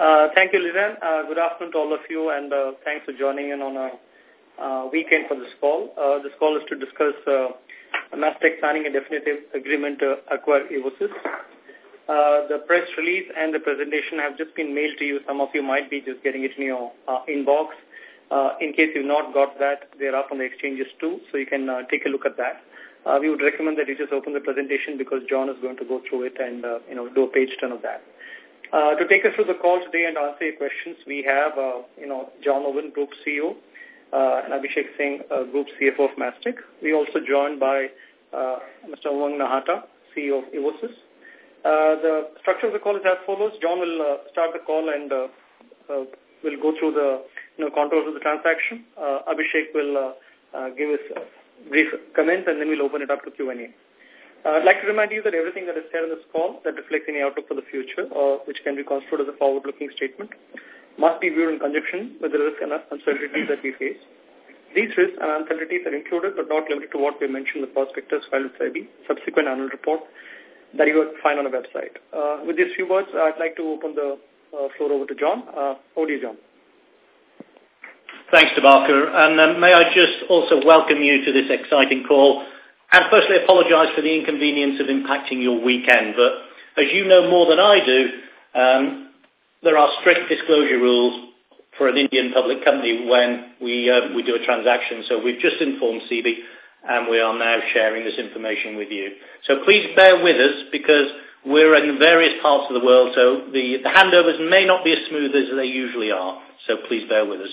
Uh, thank you, Lizanne. Uh, good afternoon to all of you, and uh, thanks for joining in on a uh, weekend for this call. Uh, this call is to discuss uh, Mastek signing a definitive agreement to acquire Evosys. Uh, the press release and the presentation have just been mailed to you. Some of you might be just getting it in your uh, inbox. Uh, in case you've not got that, they're up on the exchanges too, so you can uh, take a look at that. Uh, we would recommend that you just open the presentation because John is going to go through it and uh, you know do a page turn of that. Uh, to take us through the call today and answer your questions, we have uh, you know John Owen, Group CEO, uh, and Abhishek Singh, uh, Group CFO of Mastek. We also joined by uh, Mr. Umang Nahata, CEO of Evosys. Uh, the structure of the call is as follows. John will uh, start the call and uh, uh, will go through the you know, contours of the transaction. Uh, Abhishek will uh, uh, give us brief comments and then we'll open it up to Q&A. Uh, I'd like to remind you that everything that is said on this call that reflects any outlook for the future or which can be construed as a forward-looking statement must be viewed in conjunction with the risks and uncertainties that we face. These risks and uncertainties are included but not limited to what we mentioned in the prospectus filed with SEBI, subsequent annual report that you will find on the website. Uh, with these few words, I'd like to open the uh, floor over to John. Uh, over to you, John. Thanks, Tabakar. And um, may I just also welcome you to this exciting call and firstly apologise for the inconvenience of impacting your weekend. But as you know more than I do, um, there are strict disclosure rules for an Indian public company when we, uh, we do a transaction. So we've just informed SEBI and we are now sharing this information with you. So please bear with us because we're in various parts of the world, so the, the handovers may not be as smooth as they usually are. So please bear with us.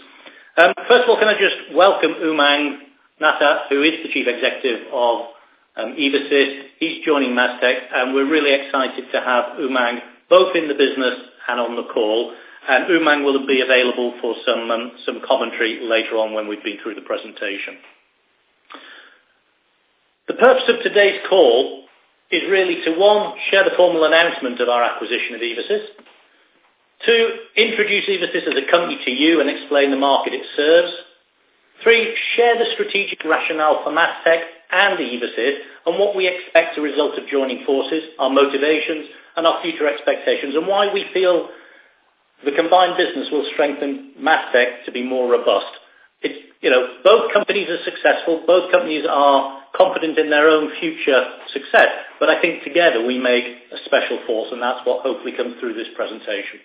Um, first of all, can I just welcome Umang Nahata, who is the Chief Executive of um, Evosys. He's joining Mastek, and we're really excited to have Umang both in the business and on the call. And Umang will be available for some, um, some commentary later on when we've been through the presentation. The purpose of today's call is really to, one, share the formal announcement of our acquisition of Evosys, Two, introduce Evosys as a company to you and explain the market it serves. Three, share the strategic rationale for Mastek and Evosys and what we expect to result of joining forces, our motivations and our future expectations and why we feel the combined business will strengthen Mastek to be more robust. It's, you know, both companies are successful, both companies are confident in their own future success, but I think together we make a special force and that's what hopefully comes through this presentation.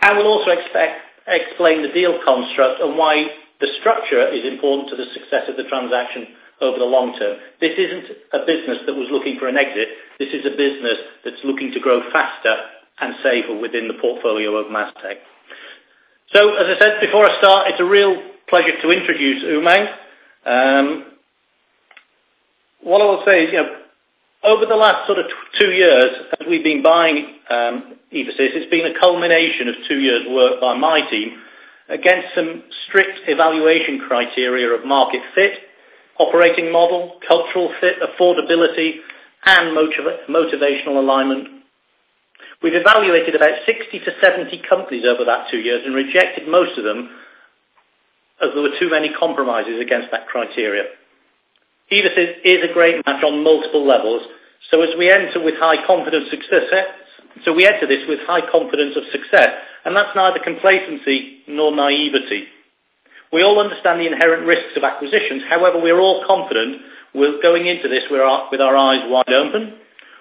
And we'll also expect, explain the deal construct and why the structure is important to the success of the transaction over the long term. This isn't a business that was looking for an exit. This is a business that's looking to grow faster and safer within the portfolio of Mastek. So, as I said before I start, it's a real pleasure to introduce Umang. Um, what I will say is, you know, over the last sort of two years, as we've been buying um, it's been a culmination of two years' work by my team against some strict evaluation criteria of market fit, operating model, cultural fit, affordability, and motiv motivational alignment. We've evaluated about 60 to 70 companies over that two years and rejected most of them as there were too many compromises against that criteria. Evosys is a great match on multiple levels, so as we enter with high confidence success, so we enter this with high confidence of success, and that's neither complacency nor naivety. We all understand the inherent risks of acquisitions. However, we're all confident we're going into this with our, with our eyes wide open.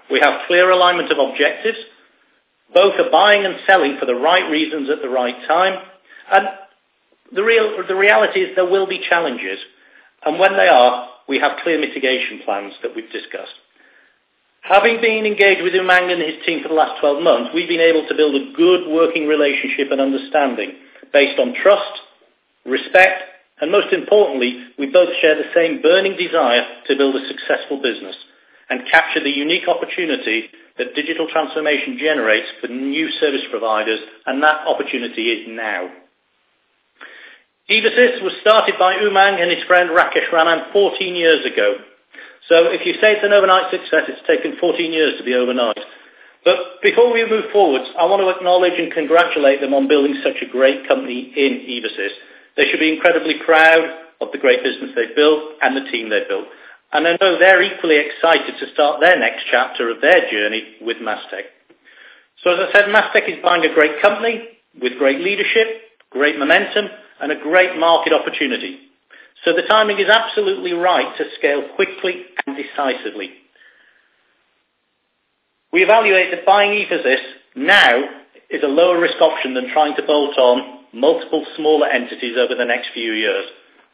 We have clear alignment of objectives. Both are buying and selling for the right reasons at the right time. And the, real, the reality is there will be challenges. And when they are, we have clear mitigation plans that we've discussed. Having been engaged with Umang and his team for the last 12 months, we've been able to build a good working relationship and understanding based on trust, respect, and most importantly, we both share the same burning desire to build a successful business and capture the unique opportunity that digital transformation generates for new service providers, and that opportunity is now. Evosys was started by Umang and his friend Rakesh Ranan 14 years ago so if you say it's an overnight success, it's taken 14 years to be overnight. But before we move forwards, I want to acknowledge and congratulate them on building such a great company in Evosys. They should be incredibly proud of the great business they've built and the team they've built. And I know they're equally excited to start their next chapter of their journey with Mastek. So as I said, Mastek is buying a great company with great leadership, great momentum, and a great market opportunity. So the timing is absolutely right to scale quickly and decisively. We evaluate that buying Evosys now is a lower risk option than trying to bolt on multiple smaller entities over the next few years.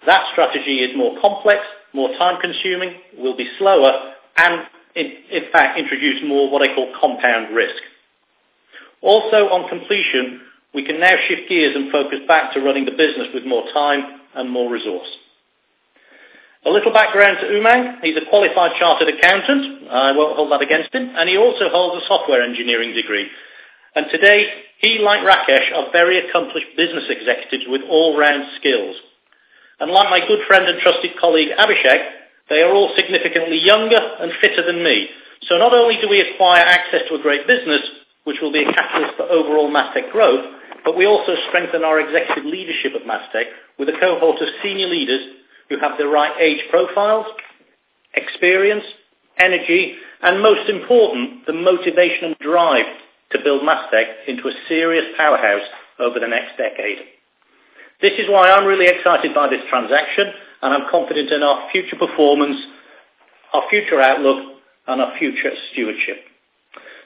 That strategy is more complex, more time-consuming, will be slower, and in fact, introduce more what I call compound risk. Also, on completion, we can now shift gears and focus back to running the business with more time and more resource. A little background to Umang. He's a qualified chartered accountant. I won't hold that against him. And he also holds a software engineering degree. And today, he, like Rakesh, are very accomplished business executives with all-round skills. And like my good friend and trusted colleague, Abhishek, they are all significantly younger and fitter than me. So not only do we acquire access to a great business, which will be a catalyst for overall Mastek growth, but we also strengthen our executive leadership of Mastek with a cohort of senior leaders who have the right age profiles, experience, energy, and most important, the motivation and drive to build Mastek into a serious powerhouse over the next decade. This is why I'm really excited by this transaction, and I'm confident in our future performance, our future outlook, and our future stewardship.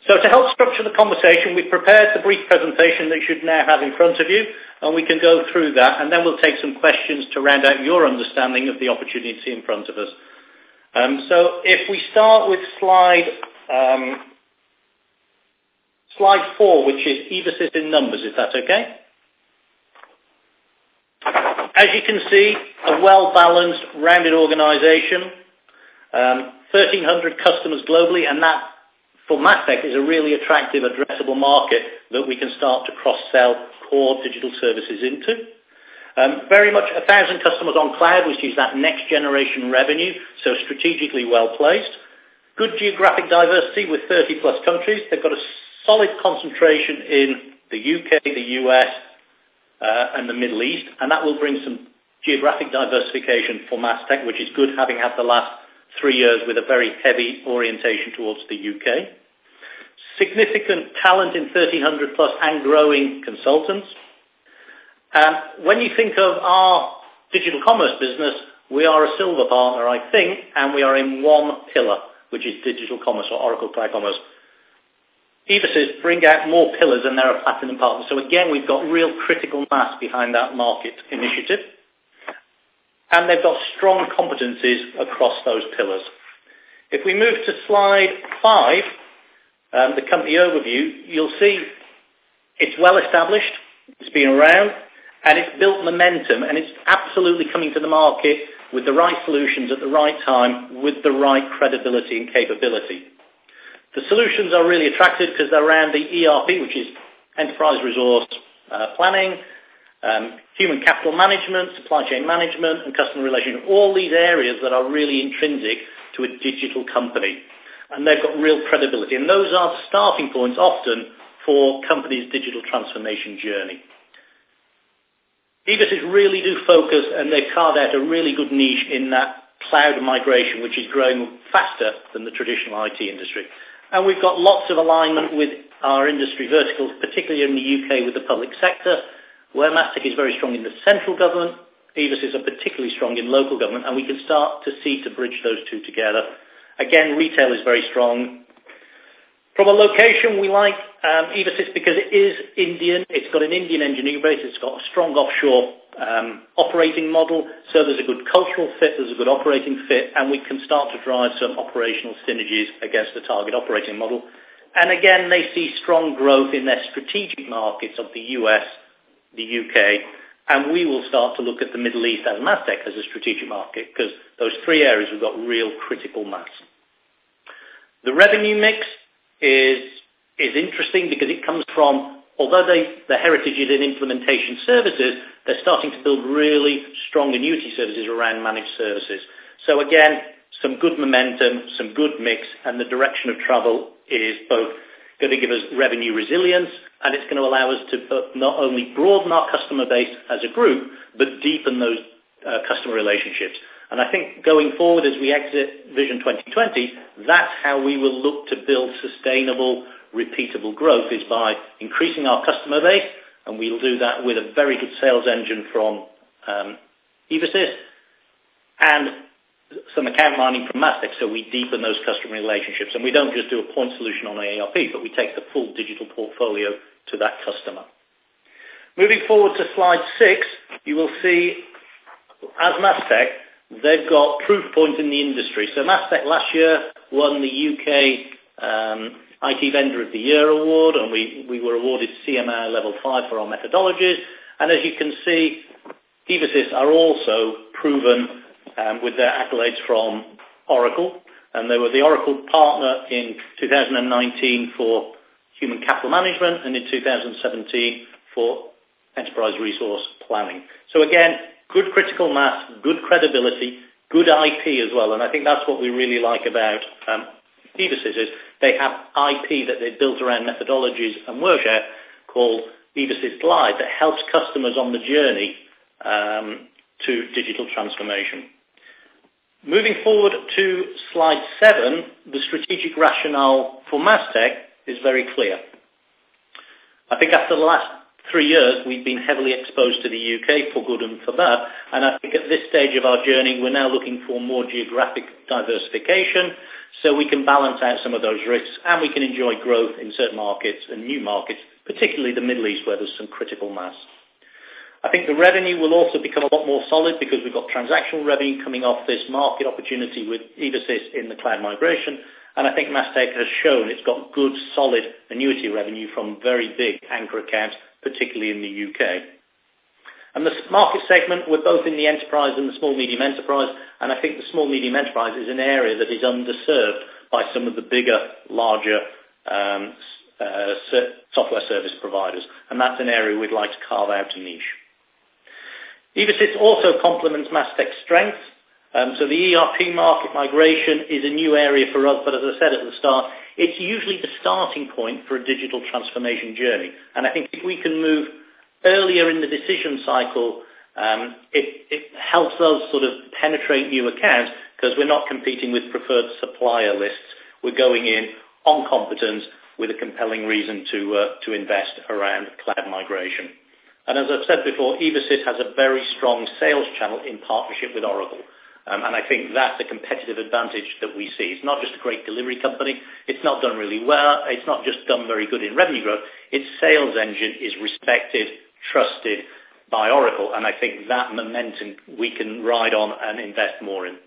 So to help structure the conversation, we've prepared the brief presentation that you should now have in front of you, and we can go through that, and then we'll take some questions to round out your understanding of the opportunity in front of us. Um, so if we start with slide um, slide four, which is Evosys in numbers, is that okay? As you can see, a well-balanced, rounded organization, um, 1,300 customers globally, and that, for Mastek, is a really attractive addressable market that we can start to cross-sell core digital services into. Um, very much a 1,000 customers on cloud, which is that next generation revenue, so strategically well-placed. Good geographic diversity with 30 plus countries. They've got a solid concentration in the UK, the US, uh, and the Middle East, and that will bring some geographic diversification for Mastek, which is good having had the last three years with a very heavy orientation towards the UK. Significant talent in 1,300 plus and growing consultants. And when you think of our digital commerce business, we are a silver partner, I think, and we are in one pillar, which is digital commerce or Oracle Cloud Commerce. Evosys bring out more pillars and they're a platinum partner. So again, we've got real critical mass behind that market initiative. And they've got strong competencies across those pillars. If we move to slide five, um, the company overview, you'll see it's well established, it's been around, and it's built momentum, and it's absolutely coming to the market with the right solutions at the right time, with the right credibility and capability. The solutions are really attractive because they're around the ERP, which is enterprise resource uh, planning, um, human capital management, supply chain management, and customer relationship. All these areas that are really intrinsic to a digital company. And they've got real credibility. And those are the starting points often for companies' digital transformation journey. Evosys really do focus and they've carved out a really good niche in that cloud migration, which is growing faster than the traditional IT industry. And we've got lots of alignment with our industry verticals, particularly in the UK with the public sector, where Mastek is very strong in the central government. Evosys are particularly strong in local government, and we can start to see to bridge those two together. Again, retail is very strong. From a location, we like um, Evosys because it is Indian. It's got an Indian engineering base. It's got a strong offshore um, operating model. So there's a good cultural fit, there's a good operating fit, and we can start to drive some operational synergies against the target operating model. And again, they see strong growth in their strategic markets of the US, the UK, and we will start to look at the Middle East as Mastek as a strategic market because those three areas have got real critical mass. The revenue mix is, is interesting because it comes from although they, the heritage is in implementation services, they're starting to build really strong annuity services around managed services. So again, some good momentum, some good mix, and the direction of travel is both going to give us revenue resilience, and it's going to allow us to not only broaden our customer base as a group, but deepen those uh, customer relationships. And I think going forward as we exit Vision 2020, that's how we will look to build sustainable repeatable growth is by increasing our customer base and we'll do that with a very good sales engine from um, Evosys and some account mining from Mastek, so we deepen those customer relationships. And we don't just do a point solution on ERP, but we take the full digital portfolio to that customer. Moving forward to slide six, you will see, as Mastek, they've got proof points in the industry. So Mastek last year won the UK um, IT Vendor of the Year award, and we, we were awarded CMA Level 5 for our methodologies. And as you can see, Evosys are also proven um, with their accolades from Oracle, and they were the Oracle partner in 2019 for human capital management and in 2017 for enterprise resource planning. So again, good critical mass, good credibility, good IP as well, and I think that's what we really like about um, is they have IP that they've built around methodologies and workshare called Evosys Glide that helps customers on the journey um, to digital transformation. Moving forward to slide seven, the strategic rationale for Mastek is very clear. I think after the last three years, we've been heavily exposed to the UK for good and for bad, and I think at this stage of our journey, we're now looking for more geographic diversification so we can balance out some of those risks and we can enjoy growth in certain markets and new markets, particularly the Middle East where there's some critical mass. I think the revenue will also become a lot more solid because we've got transactional revenue coming off this market opportunity with Evosys in the cloud migration. And I think Mastek has shown it's got good, solid annuity revenue from very big anchor accounts, particularly in the UK. And the market segment, we're both in the enterprise and the small medium enterprise, and I think the small medium enterprise is an area that is underserved by some of the bigger, larger um, uh, software service providers, and that's an area we'd like to carve out a niche. Evosys also complements Mastek's strengths. Um, so the ERP market migration is a new area for us, but as I said at the start, it's usually the starting point for a digital transformation journey. And I think if we can move earlier in the decision cycle, um, it, it helps us sort of penetrate new accounts because we're not competing with preferred supplier lists. We're going in on competence with a compelling reason to, uh, to invest around cloud migration. And as I've said before, Evosys has a very strong sales channel in partnership with Oracle. Um, and I think that's a competitive advantage that we see. It's not just a great delivery company. It's not done really well. It's not just done very good in revenue growth. Its sales engine is respected, trusted by Oracle. And I think that momentum we can ride on and invest more in.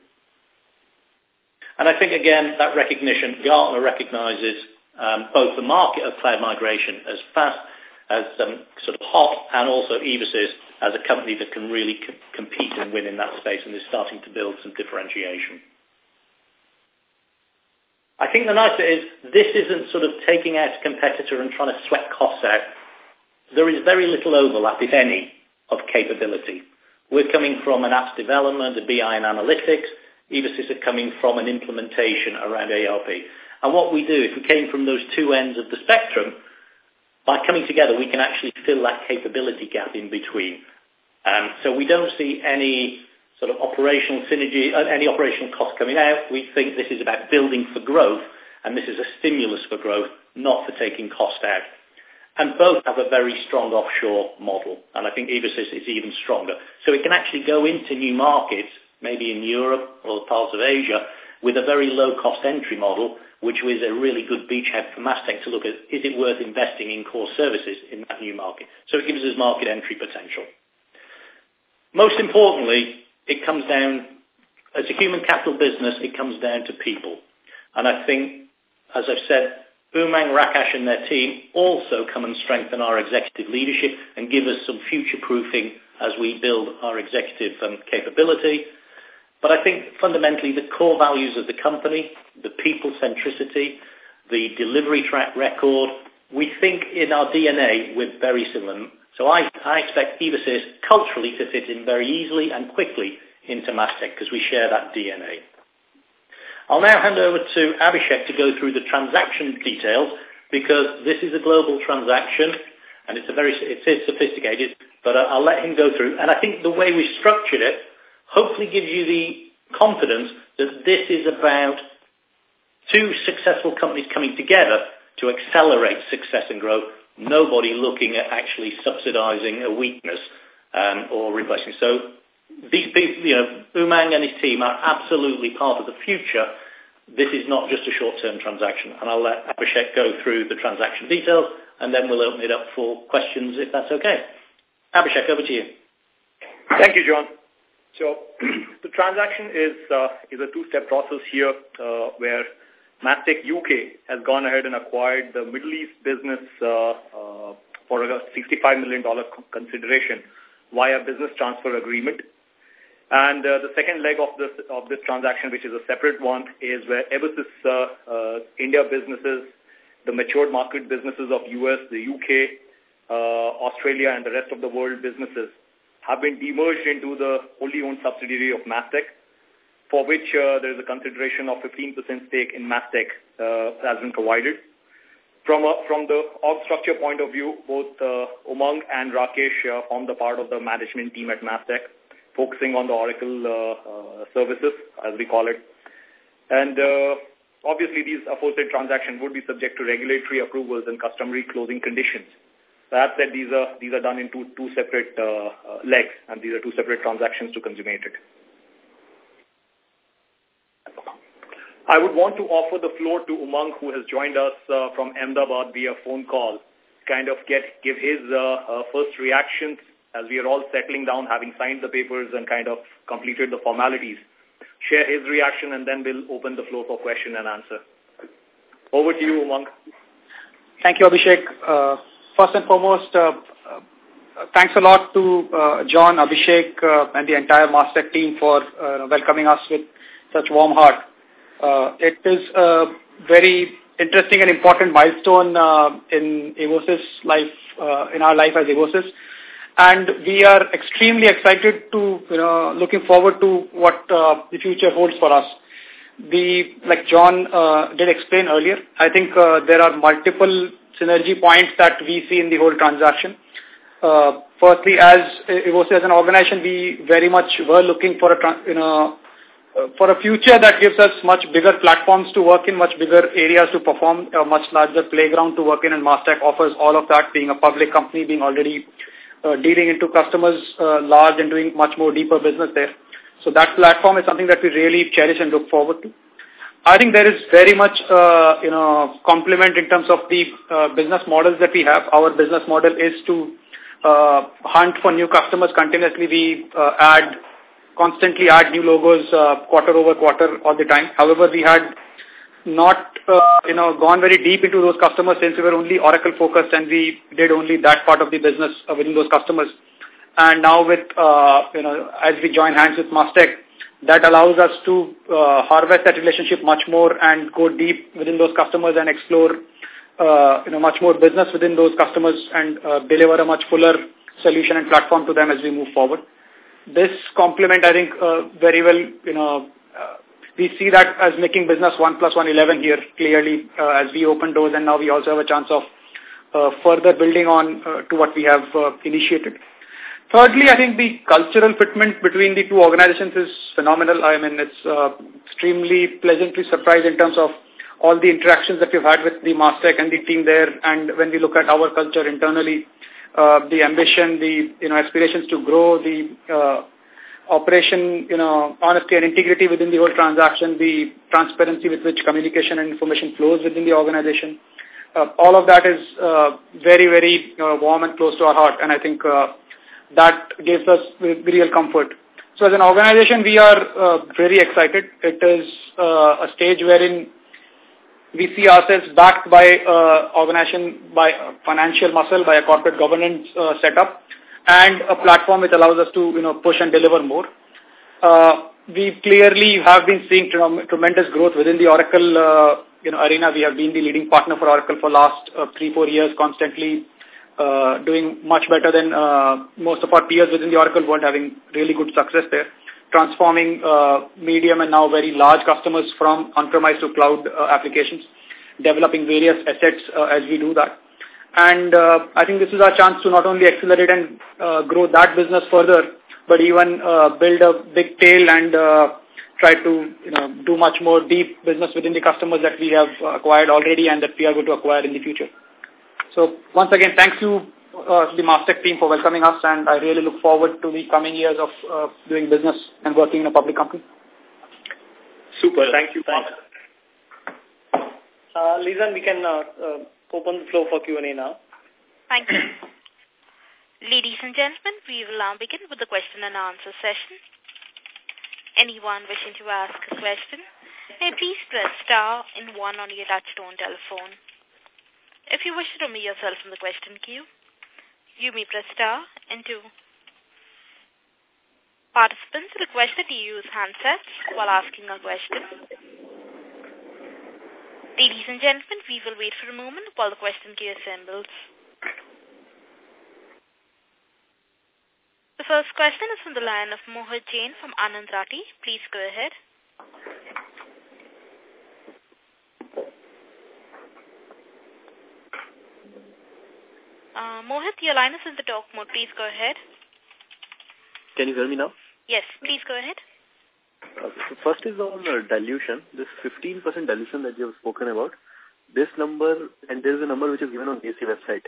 And I think, again, that recognition, Gartner recognizes um, both the market of cloud migration as fast as um, sort of hot and also Evosys as a company that can really compete and win in that space and is starting to build some differentiation. I think the nice bit is this isn't sort of taking out a competitor and trying to sweat costs out. There is very little overlap, if any, of capability. We're coming from an apps development, a BI and analytics. Evosys are coming from an implementation around ERP. And what we do, if we came from those two ends of the spectrum, by coming together, we can actually fill that capability gap in between. Um, so we don't see any sort of operational synergy, uh, any operational cost coming out. We think this is about building for growth, and this is a stimulus for growth, not for taking cost out. And both have a very strong offshore model, and I think Evosys is even stronger. So it can actually go into new markets, maybe in Europe or parts of Asia, with a very low-cost entry model, which was a really good beachhead for Mastek to look at, is it worth investing in core services in that new market? So it gives us market entry potential. Most importantly, it comes down, as a human capital business, it comes down to people. And I think, as I've said, Umang, Rakesh and their team also come and strengthen our executive leadership and give us some future-proofing as we build our executive um, capability but I think fundamentally the core values of the company, the people centricity, the delivery track record, we think in our DNA we're very similar. So I, I expect Evosys culturally to fit in very easily and quickly into Mastek because we share that DNA. I'll now hand over to Abhishek to go through the transaction details because this is a global transaction and it's a very it is sophisticated, but I'll let him go through. And I think the way we structured it hopefully gives you the confidence that this is about two successful companies coming together to accelerate success and growth nobody looking at actually subsidizing a weakness um, or replacing. So these people, you know, Umang and his team are absolutely part of the future. This is not just a short-term transaction. And I'll let Abhishek go through the transaction details, and then we'll open it up for questions if that's okay. Abhishek, over to you. Thank you, John. So the transaction is uh, is a two-step process here uh, where Mastek UK has gone ahead and acquired the Middle East business uh, uh, for a $65 million consideration via business transfer agreement. And uh, the second leg of this of this transaction, which is a separate one, is where Evosys uh, uh, India businesses, the matured market businesses of US, the UK, uh, Australia, and the rest of the world businesses have been demerged into the wholly owned subsidiary of Mastek, for which uh, there is a consideration of 15% stake in Mastek uh, has been provided. From, a, from the org structure point of view, both uh, Umang and Rakesh uh, form the part of the management team at Mastek focusing on the Oracle uh, uh, services, as we call it. And uh, obviously, these aforesaid transactions would be subject to regulatory approvals and customary closing conditions. That these are these are done in two separate uh, uh, legs, and these are two separate transactions to consummate it. I would want to offer the floor to Umang, who has joined us uh, from Ahmedabad via phone call, kind of get give his uh, uh, first reactions as we are all settling down, having signed the papers and kind of completed the formalities, share his reaction and then we'll open the floor for question and answer. Over to you, Umang. Thank you, Abhishek. First and foremost, uh, uh, thanks a lot to uh, John, Abhishek, and the entire Mastek team for welcoming us with such warm heart. It is a very interesting and important milestone in Evosys life, in our life as Evosys and we are extremely excited to, you know, looking forward to what uh, the future holds for us. The, like John uh, did explain earlier, I think uh, there are multiple synergy points that we see in the whole transaction. Uh, firstly, as it was as an organization, we very much were looking for a, you know, uh, for a future that gives us much bigger platforms to work in, much bigger areas to perform, a much larger playground to work in, and Mastek offers all of that, being a public company, being already uh, dealing into customers uh, large and doing much more deeper business there. So that platform is something that we really cherish and look forward to. I think there is very much, uh, you know, complement in terms of the uh, business models that we have. Our business model is to uh, hunt for new customers continuously. We uh, add, constantly add new logos uh, quarter over quarter all the time. However, we had not, uh, you know, gone very deep into those customers since we were only Oracle focused and we did only that part of the business uh, within those customers. And now with, uh, you know, as we join hands with Mastek, that allows us to uh, harvest that relationship much more and go deep within those customers and explore, uh, you know, much more business within those customers and deliver a much fuller solution and platform to them as we move forward. This complement, I think, very well, you know, we see that as making business 1 plus 1, 11 here clearly uh, as we open doors and now we also have a chance of uh, further building on uh, to what we have initiated. Thirdly, I think the cultural fitment between the two organizations is phenomenal. I mean, it's uh, extremely pleasantly surprised in terms of all the interactions that we've had with the Mastek and the team there. And when we look at our culture internally, uh, the ambition, the you know aspirations to grow, the uh, operation, you know, honesty and integrity within the whole transaction, the transparency with which communication and information flows within the organization. Uh, all of that is uh, very, very uh, warm and close to our heart, and I think uh, that gives us real comfort. So as an organization, we are uh, very excited. It is uh, a stage wherein we see ourselves backed by uh, organization, by financial muscle, by a corporate governance uh, setup, and a platform which allows us to, you know, push and deliver more. Uh, we clearly have been seeing tremendous growth within the Oracle, uh, you know, arena. We have been the leading partner for Oracle for last uh, three, four years, constantly uh, doing much better than uh, most of our peers within the Oracle world, having really good success there, transforming uh, medium and now very large customers from on-premise to cloud uh, applications, developing various assets uh, as we do that. And uh, I think this is our chance to not only accelerate and uh, grow that business further, but even uh, build a big tail and uh, try to you know do much more deep business within the customers that we have acquired already and that we are going to acquire in the future. So once again, thank you uh, the Mastek team for welcoming us and I really look forward to the coming years of uh, doing business and working in a public company. Super. Thank you. Thanks. Uh, Lisa, we can uh, uh, open the floor for Q&A now. Thank you. Ladies and gentlemen, we will now begin with the question and answer session. Anyone wishing to ask a question, may please press star and one on your touchtone telephone. If you wish to remove yourself from the question queue, you may press star and two. Participants requested to use handsets while asking a question. Ladies and gentlemen, we will wait for a moment while the question queue assembles. The first question is from the line of Mohit Jain from Anand Rathi. Please go ahead. Uh, Mohit, your line is in the talk mode. Please go ahead. Can you hear me now? Yes, please go ahead. Okay. So first is on uh, dilution. This 15% dilution that you have spoken about. This number, and there is a number which is given on the AC website.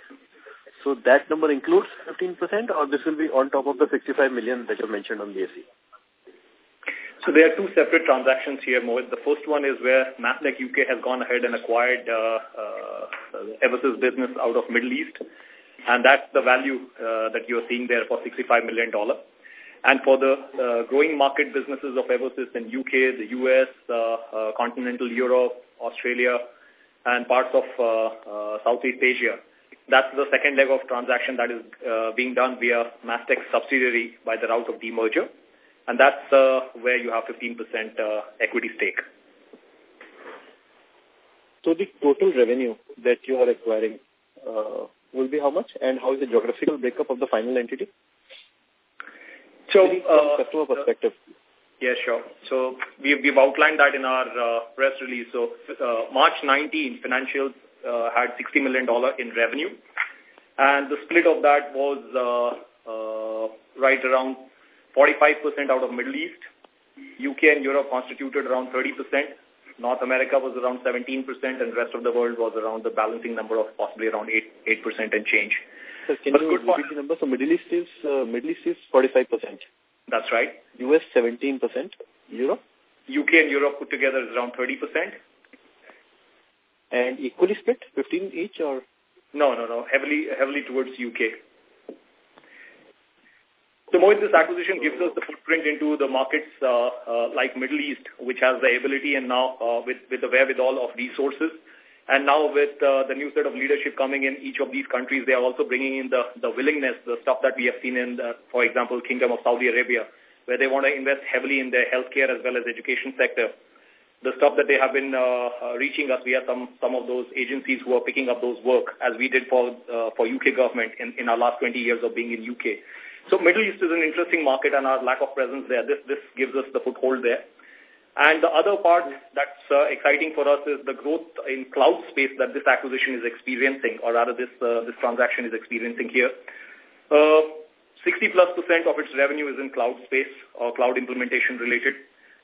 So that number includes 15% or this will be on top of the 65 million that you have mentioned on the AC? So there are two separate transactions here, Mohit. The first one is where Mastek UK has gone ahead and acquired uh, uh, Evosys business out of Middle East and that's the value uh, that you're seeing there for $65 million. And for the uh, growing market businesses of Evosys in UK, the US, uh, uh, continental Europe, Australia, and parts of uh, uh, Southeast Asia, that's the second leg of transaction that is uh, being done via Mastek subsidiary by the route of demerger. And that's uh, where you have 15% uh, equity stake. So the total revenue that you are acquiring uh, will be how much and how is the geographical breakup of the final entity? So, uh, customer perspective. Yeah, sure. So we've, we've outlined that in our uh, press release. So uh, March 19, financials uh, had $60 million in revenue. And the split of that was uh, uh, right around 45% out of Middle East. UK and Europe constituted around 30%. North America was around 17% and rest of the world was around the balancing number of possibly around 8, 8% and change. So can but you repeat the number? So Middle East is, uh, Middle East is 45%. That's right. US 17%. Europe? UK and Europe put together is around 30%. And equally split, 15 each or? No, no, no. Heavily, heavily towards UK. So Mohit, this acquisition gives us the footprint into the markets uh, uh, like Middle East, which has the ability and now uh, with, with the wherewithal of resources. And now with uh, the new set of leadership coming in each of these countries, they are also bringing in the, the willingness, the stuff that we have seen in, the, for example, Kingdom of Saudi Arabia, where they want to invest heavily in their healthcare as well as education sector. The stuff that they have been uh, uh reaching us we via some, some of those agencies who are picking up those work, as we did for, uh, for UK government in, in our last 20 years of being in UK. So Middle East is an interesting market and our lack of presence there, this, this gives us the foothold there. And the other part that's uh, exciting for us is the growth in cloud space that this acquisition is experiencing, or rather this, uh, this transaction is experiencing here. Uh, 60 plus percent of its revenue is in cloud space or cloud implementation related,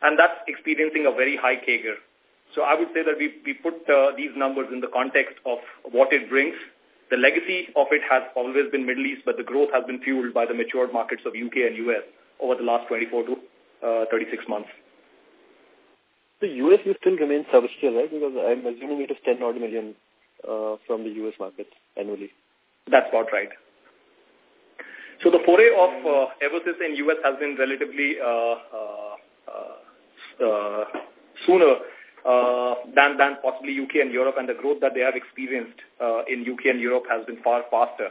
and that's experiencing a very high CAGR. So I would say that we, we put uh, these numbers in the context of what it brings the legacy of it has always been Middle East, but the growth has been fueled by the matured markets of UK and US over the last 24 to uh, 36 months. The US will still remain subscale, right? Because I'm assuming it is 10 odd million uh, from the US market annually. That's about right. So the foray of uh, Evosys in US has been relatively uh, uh, uh, uh sooner uh, than, than possibly UK and Europe, and the growth that they have experienced uh, in UK and Europe has been far faster.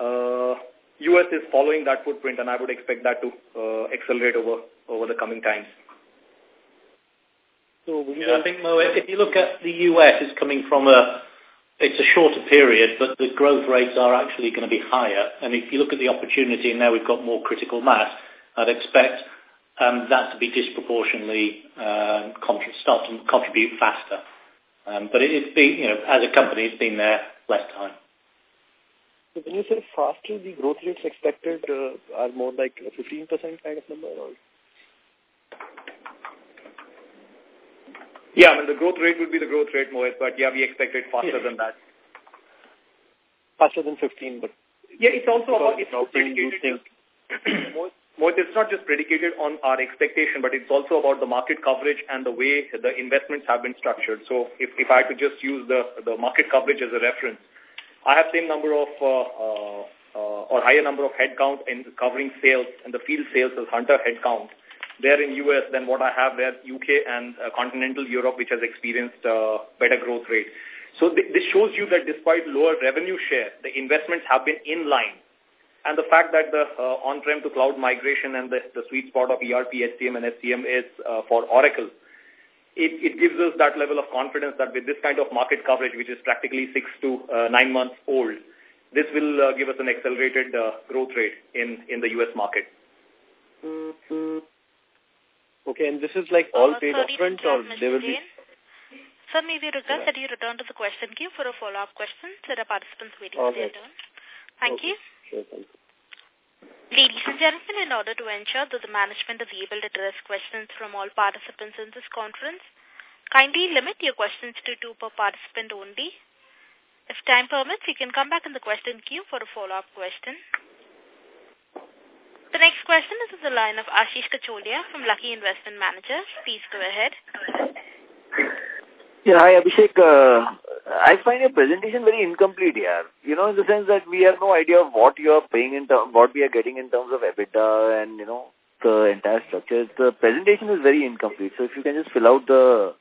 Uh, US is following that footprint, and I would expect that to uh, accelerate over, over the coming times. So yeah, I think, Mo, if you look at the US, it's coming from a, it's a shorter period, but the growth rates are actually going to be higher. And if you look at the opportunity, and now we've got more critical mass, I'd expect um, that to be disproportionately um, start to contribute faster. Um, but it, it's been, you know, as a company, it's been there less time. So when you say faster, the growth rates expected uh, are more like 15% kind of number? Or? Yeah, I mean, the growth rate would be the growth rate, Mohit, but yeah, we expect it faster yeah. than that. faster than 15, but... Yeah, it's also about... It's predicated, more, more, it's not just predicated on our expectation, but it's also about the market coverage and the way the investments have been structured. So if, if I could just use the, the market coverage as a reference, I have same number of uh, uh, uh, or higher number of headcount in covering sales and the field sales as hunter headcount there in US than what I have there UK and uh, continental Europe, which has experienced uh, better growth rate. So th this shows you that despite lower revenue share, the investments have been in line. And the fact that the uh, on-prem to cloud migration and the, the sweet spot of ERP, HCM, and SCM is uh, for Oracle, it, it gives us that level of confidence that with this kind of market coverage, which is practically six to uh, nine months old, this will uh, give us an accelerated uh, growth rate in, in the U.S. market. Okay, and this is like all paid upfront or there will be... Sir, may we request yeah. that you return to the question queue for a follow-up question? There are participants waiting for their turn. Thank okay. you. Sure, thank you. Ladies and gentlemen, in order to ensure that the management is able to address questions from all participants in this conference, kindly limit your questions to two per participant only. If time permits, you can come back in the question queue for a follow-up question. The next question is on the line of Ashish Kacholia from Lucky Investment Managers. Please go ahead. Yeah, hi Abhishek. Uh, I find your presentation very incomplete here. You know, in the sense that we have no idea of what you are paying in terms, what we are getting in terms of EBITDA and, you know, the entire structure. The presentation is very incomplete. So if you can just fill out the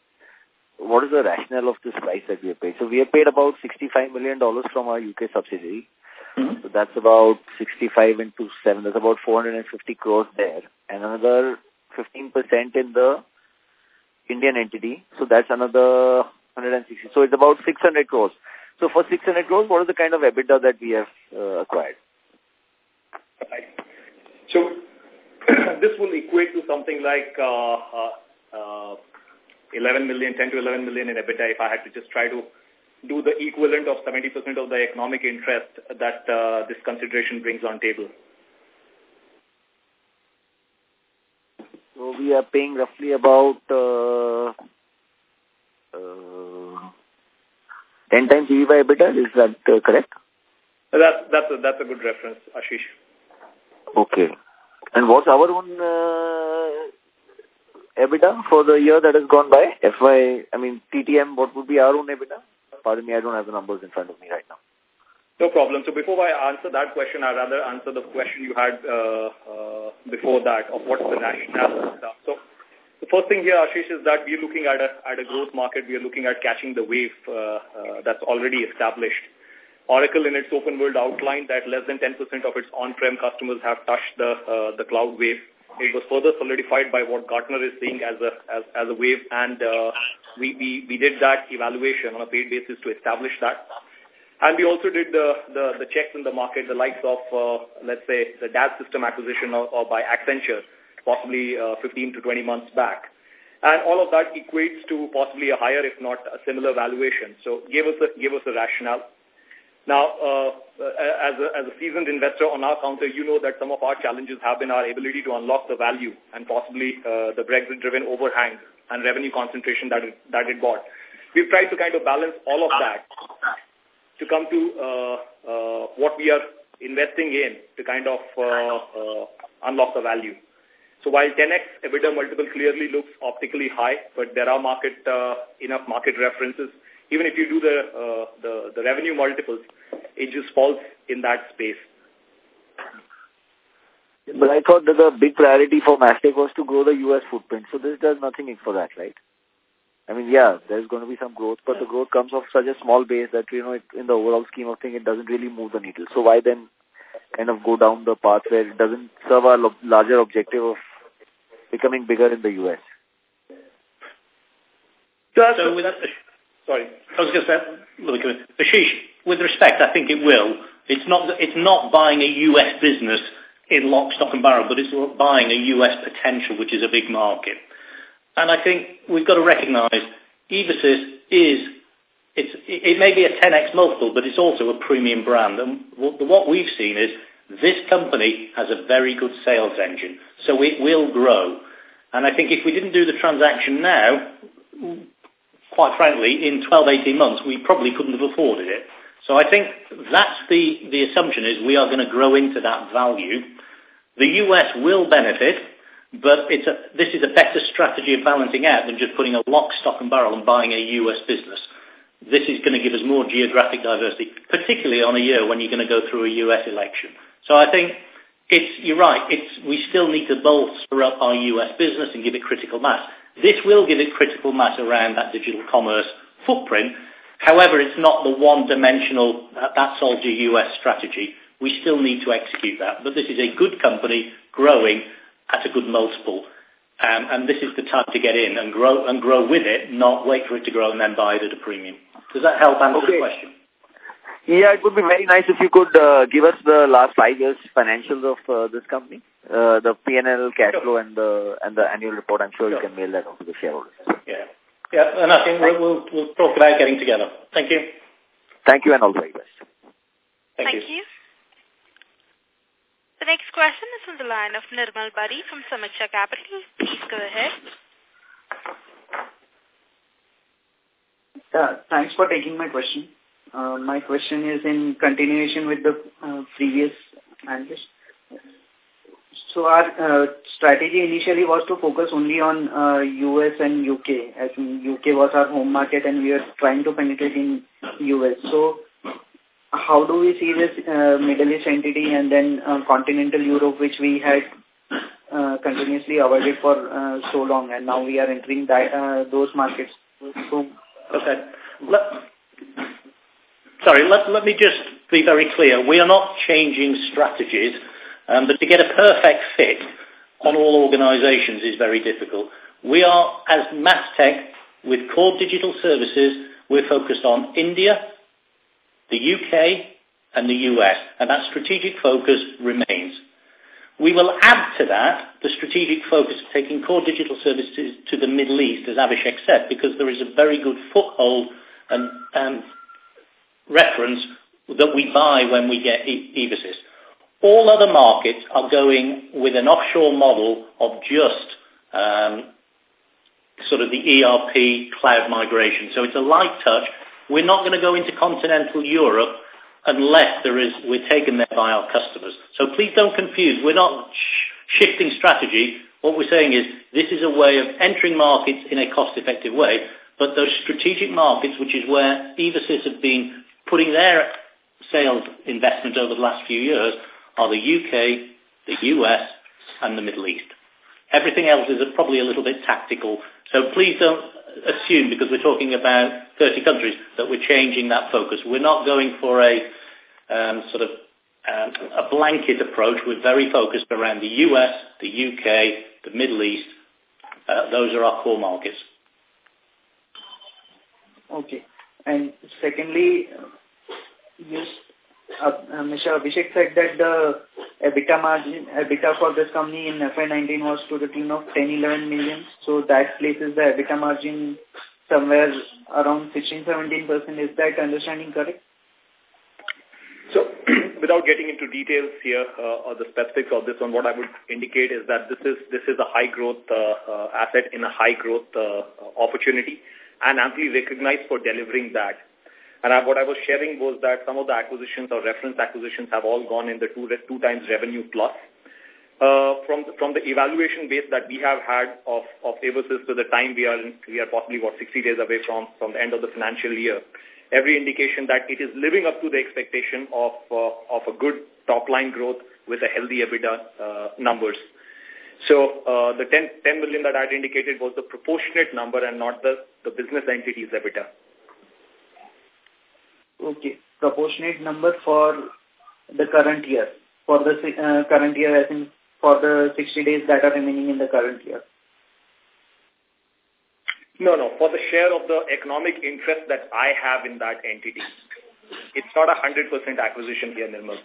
what is the rationale of this price that we have paid? So we have paid about $65 million from our UK subsidiary. Mm -hmm. So that's about 65 into 7. That's about 450 crores there. And another 15% in the Indian entity. So that's another 160. So it's about 600 crores. So for 600 crores, what is the kind of EBITDA that we have uh, acquired? Right. So this will equate to something like uh, uh, uh 11 million, 10 to 11 million in EBITDA if I had to just try to do the equivalent of 70% of the economic interest that uh, this consideration brings on table. So we are paying roughly about uh, uh, 10 times EV by EBITDA, is that uh, correct? That, that's, a, that's a good reference, Ashish. Okay. And what's our own uh, EBITDA for the year that has gone by? FY, I mean, TTM, what would be our own EBITDA? Pardon me, I don't have the numbers in front of me right now. No problem. So before I answer that question, I'd rather answer the question you had uh, uh, before that of what's the rationale stuff. So the first thing here, Ashish, is that we're looking at a, at a growth market. We are looking at catching the wave uh, uh, that's already established. Oracle in its open world outlined that less than 10% of its on-prem customers have touched the, uh, the cloud wave it was further solidified by what Gartner is seeing as a as, as a wave, and uh, we, we we did that evaluation on a paid basis to establish that. And we also did the, the, the checks in the market, the likes of, uh, let's say, the DAS system acquisition or, or by Accenture, possibly uh, 15 to 20 months back. And all of that equates to possibly a higher, if not a similar valuation. So give us a, give us a rationale. Now, uh, as, a, as a seasoned investor on our counter, you know that some of our challenges have been our ability to unlock the value and possibly uh, the Brexit-driven overhang and revenue concentration that it, that it brought. We've tried to kind of balance all of that to come to uh, uh, what we are investing in to kind of uh, unlock the value. So while 10x EBITDA multiple clearly looks optically high, but there are market enough market references even if you do the, the, the revenue multiples, it just falls in that space. But I thought that the big priority for Mastek was to grow the U.S. footprint. So this does nothing for that, right? I mean, yeah, there's going to be some growth, but the growth comes off such a small base that, you know, it, in the overall scheme of things, it doesn't really move the needle. So why then kind of go down the path where it doesn't serve our larger objective of becoming bigger in the U.S.? So, so with, Sorry. I was going to say, Ashish, with respect, I think it will. It's not, it's not buying a US business in lock, stock and barrel, but it's buying a US potential, which is a big market. And I think we've got to recognize Evosys is, it's, it may be a 10x multiple, but it's also a premium brand. And what we've seen is this company has a very good sales engine, so it will grow. And I think if we didn't do the transaction now, quite frankly, in 12, 18 months, we probably couldn't have afforded it. So I think that's the, the assumption is we are going to grow into that value. The US will benefit, but it's a, this is a better strategy of balancing out than just putting a lock, stock and barrel and buying a US business. This is going to give us more geographic diversity, particularly on a year when you're going to go through a US election. So I think it's, you're right, it's, we still need to bolster up our US business and give it critical mass. This will give it critical mass around that digital commerce footprint. However, it's not the one-dimensional, that, that's all the US strategy. We still need to execute that. But this is a good company growing at a good multiple. Um, and this is the time to get in and grow and grow with it, not wait for it to grow and then buy it at a premium. Does that help answer okay. the question? Yeah, it would be very nice if you could uh, give us the last five years financials of uh, this company, uh, the P&L, cash sure. flow, and the and the annual report. I'm sure, sure. you can mail that off to the shareholders. Yeah, yeah, and I think we'll, we'll, we'll talk about getting together. Thank you. Thank you, and all the very best. Thank, Thank you. you. The next question is from the line of Nirmal Bari from Sameeksha Capital. Please go ahead. Uh, thanks for taking my question. Uh, my question is in continuation with the uh, previous analyst. So our uh, strategy initially was to focus only on uh, US and UK. As in UK was our home market and we are trying to penetrate in US. So how do we see this uh, Middle East entity and then uh, continental Europe, which we had uh, continuously avoided for uh, so long, and now we are entering that, uh, those markets? So, okay. Let, sorry, let, let me just be very clear. We are not changing strategies, um, but to get a perfect fit on all organizations is very difficult. We are, as Mastek, with core digital services, we're focused on India, the UK and the US, and that strategic focus remains. We will add to that the strategic focus of taking core digital services to the Middle East, as Abhishek said, because there is a very good foothold and um, reference that we buy when we get e All other markets are going with an offshore model of just um, sort of the ERP cloud migration. So it's a light touch we're not going to go into continental Europe unless there is, we're taken there by our customers. So please don't confuse. We're not sh shifting strategy. What we're saying is this is a way of entering markets in a cost-effective way, but those strategic markets, which is where Evosys have been putting their sales investment over the last few years, are the UK, the US, and the Middle East. Everything else is probably a little bit tactical. So please don't assume, because we're talking about 30 countries, that we're changing that focus. We're not going for a um, sort of um, a blanket approach. We're very focused around the US, the UK, the Middle East. Uh, those are our core markets. Okay. And secondly, you uh, uh, Mr. Abhishek said that the EBITDA margin, EBITDA for this company in FY19 was to the tune of 10, 11 million. So that places the EBITDA margin somewhere around 16, 17 percent. Is that understanding correct? So, without getting into details here uh, or the specifics of this one, what I would indicate is that this is this is a high growth uh, uh, asset in a high growth uh, opportunity, and amply recognized for delivering that. And I, what I was sharing was that some of the acquisitions or reference acquisitions have all gone in the two, two times revenue plus. Uh, from the, from the evaluation base that we have had of of Evosys to the time we are in, we are possibly what 60 days away from from the end of the financial year, every indication that it is living up to the expectation of uh, of a good top line growth with a healthy EBITDA uh, numbers. So uh, the 10, 10 million that I had indicated was the proportionate number and not the the business entity's EBITDA. Okay. Proportionate number for the current year, for the uh, current year as in for the 60 days that are remaining in the current year. No, no, for the share of the economic interest that I have in that entity. It's not a 100% acquisition here, Nirmal.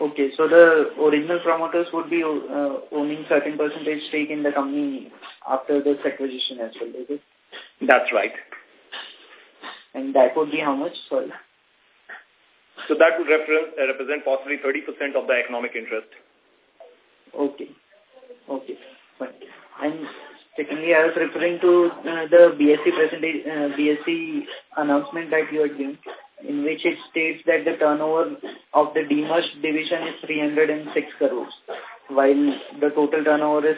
Okay, so the original promoters would be uh, owning certain percentage stake in the company after this acquisition as well, is it? That's right. And that would be how much? Sorry. So that would represent, uh, represent possibly 30% of the economic interest. Okay. Okay. Fine. And Secondly, I was referring to uh, the BSE, uh, BSE announcement that you had given, in which it states that the turnover of the demerged division is 306 crores, while the total turnover is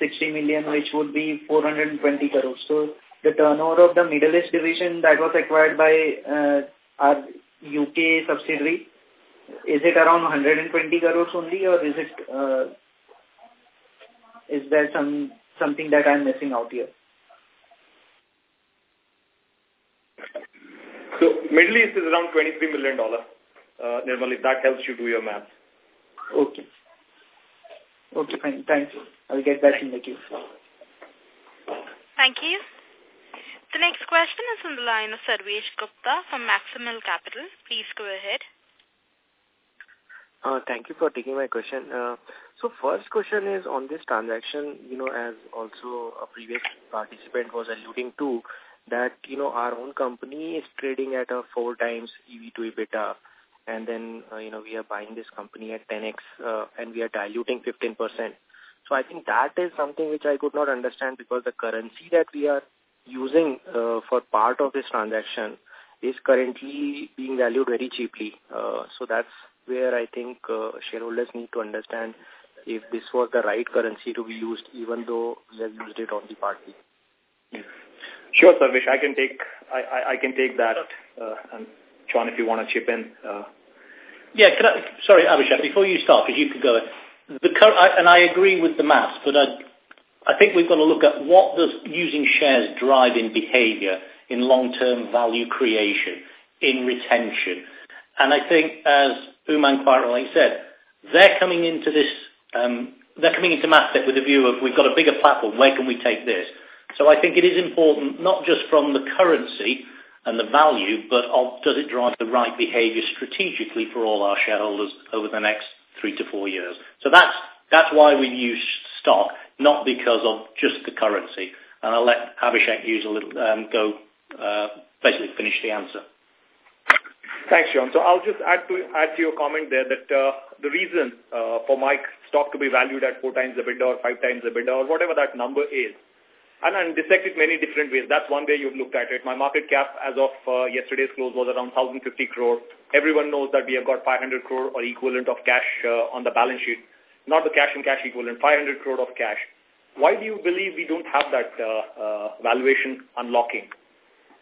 60 million, which would be 420 crores. So the turnover of the Middle East division that was acquired by uh, our UK subsidiary, is it around 120 crores only, or is it uh, is there some something that I'm missing out here? So Middle East is around $23 million. Uh, Nirmal, if that helps you do your math. Okay. Okay, fine. Thanks. I'll get back in the queue. Thank you. The next question is on the line of Sarvesh Gupta from Maximal Capital. Please go ahead. Uh, thank you for taking my question. Uh, so first question is on this transaction, you know, as also a previous participant was alluding to, that, you know, our own company is trading at a four times EV to EBITDA, and then, uh, you know, we are buying this company at 10x, uh, and we are diluting 15%. So I think that is something which I could not understand because the currency that we are using uh, for part of this transaction is currently being valued very cheaply. Uh, so that's where I think uh, shareholders need to understand if this was the right currency to be used, even though we have used it on the party. Sure, Sarvesh. I can take I, I, I can take that. Uh, and John, if you want to chip in. Uh. Yeah, I, sorry, Abhishek, before you start, because you could go. The I, and I agree with the maths, but I, I think we've got to look at what does using shares drive in behavior, in long-term value creation, in retention. And I think, as Umang quite rightly said, they're coming into this, um, they're coming into Mastek with a view of we've got a bigger platform, where can we take this? So I think it is important, not just from the currency and the value, but of does it drive the right behavior strategically for all our shareholders over the next three to four years. So that's, that's why we use stock, not because of just the currency. And I'll let Abhishek use a little, um, go, uh, basically finish the answer. Thanks, John. So I'll just add to add to your comment there that uh, the reason uh, for my stock to be valued at four times EBITDA or five times EBITDA or whatever that number is, and I dissect it many different ways. That's one way you've looked at it. My market cap as of uh, yesterday's close was around 1,050 crore. Everyone knows that we have got 500 crore or equivalent of cash uh, on the balance sheet. Not the cash and cash equivalent, 500 crore of cash. Why do you believe we don't have that uh, uh, valuation unlocking?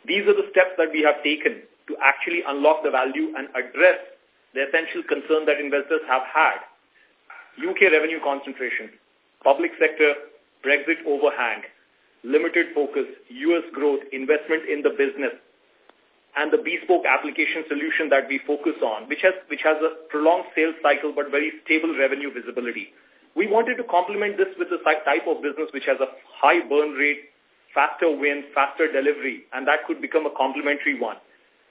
These are the steps that we have taken to actually unlock the value and address the essential concern that investors have had. UK revenue concentration, public sector, Brexit overhang, limited focus, U.S. growth, investment in the business, and the bespoke application solution that we focus on, which has, which has a prolonged sales cycle but very stable revenue visibility. We wanted to complement this with a type of business which has a high burn rate, faster win, faster delivery, and that could become a complementary one.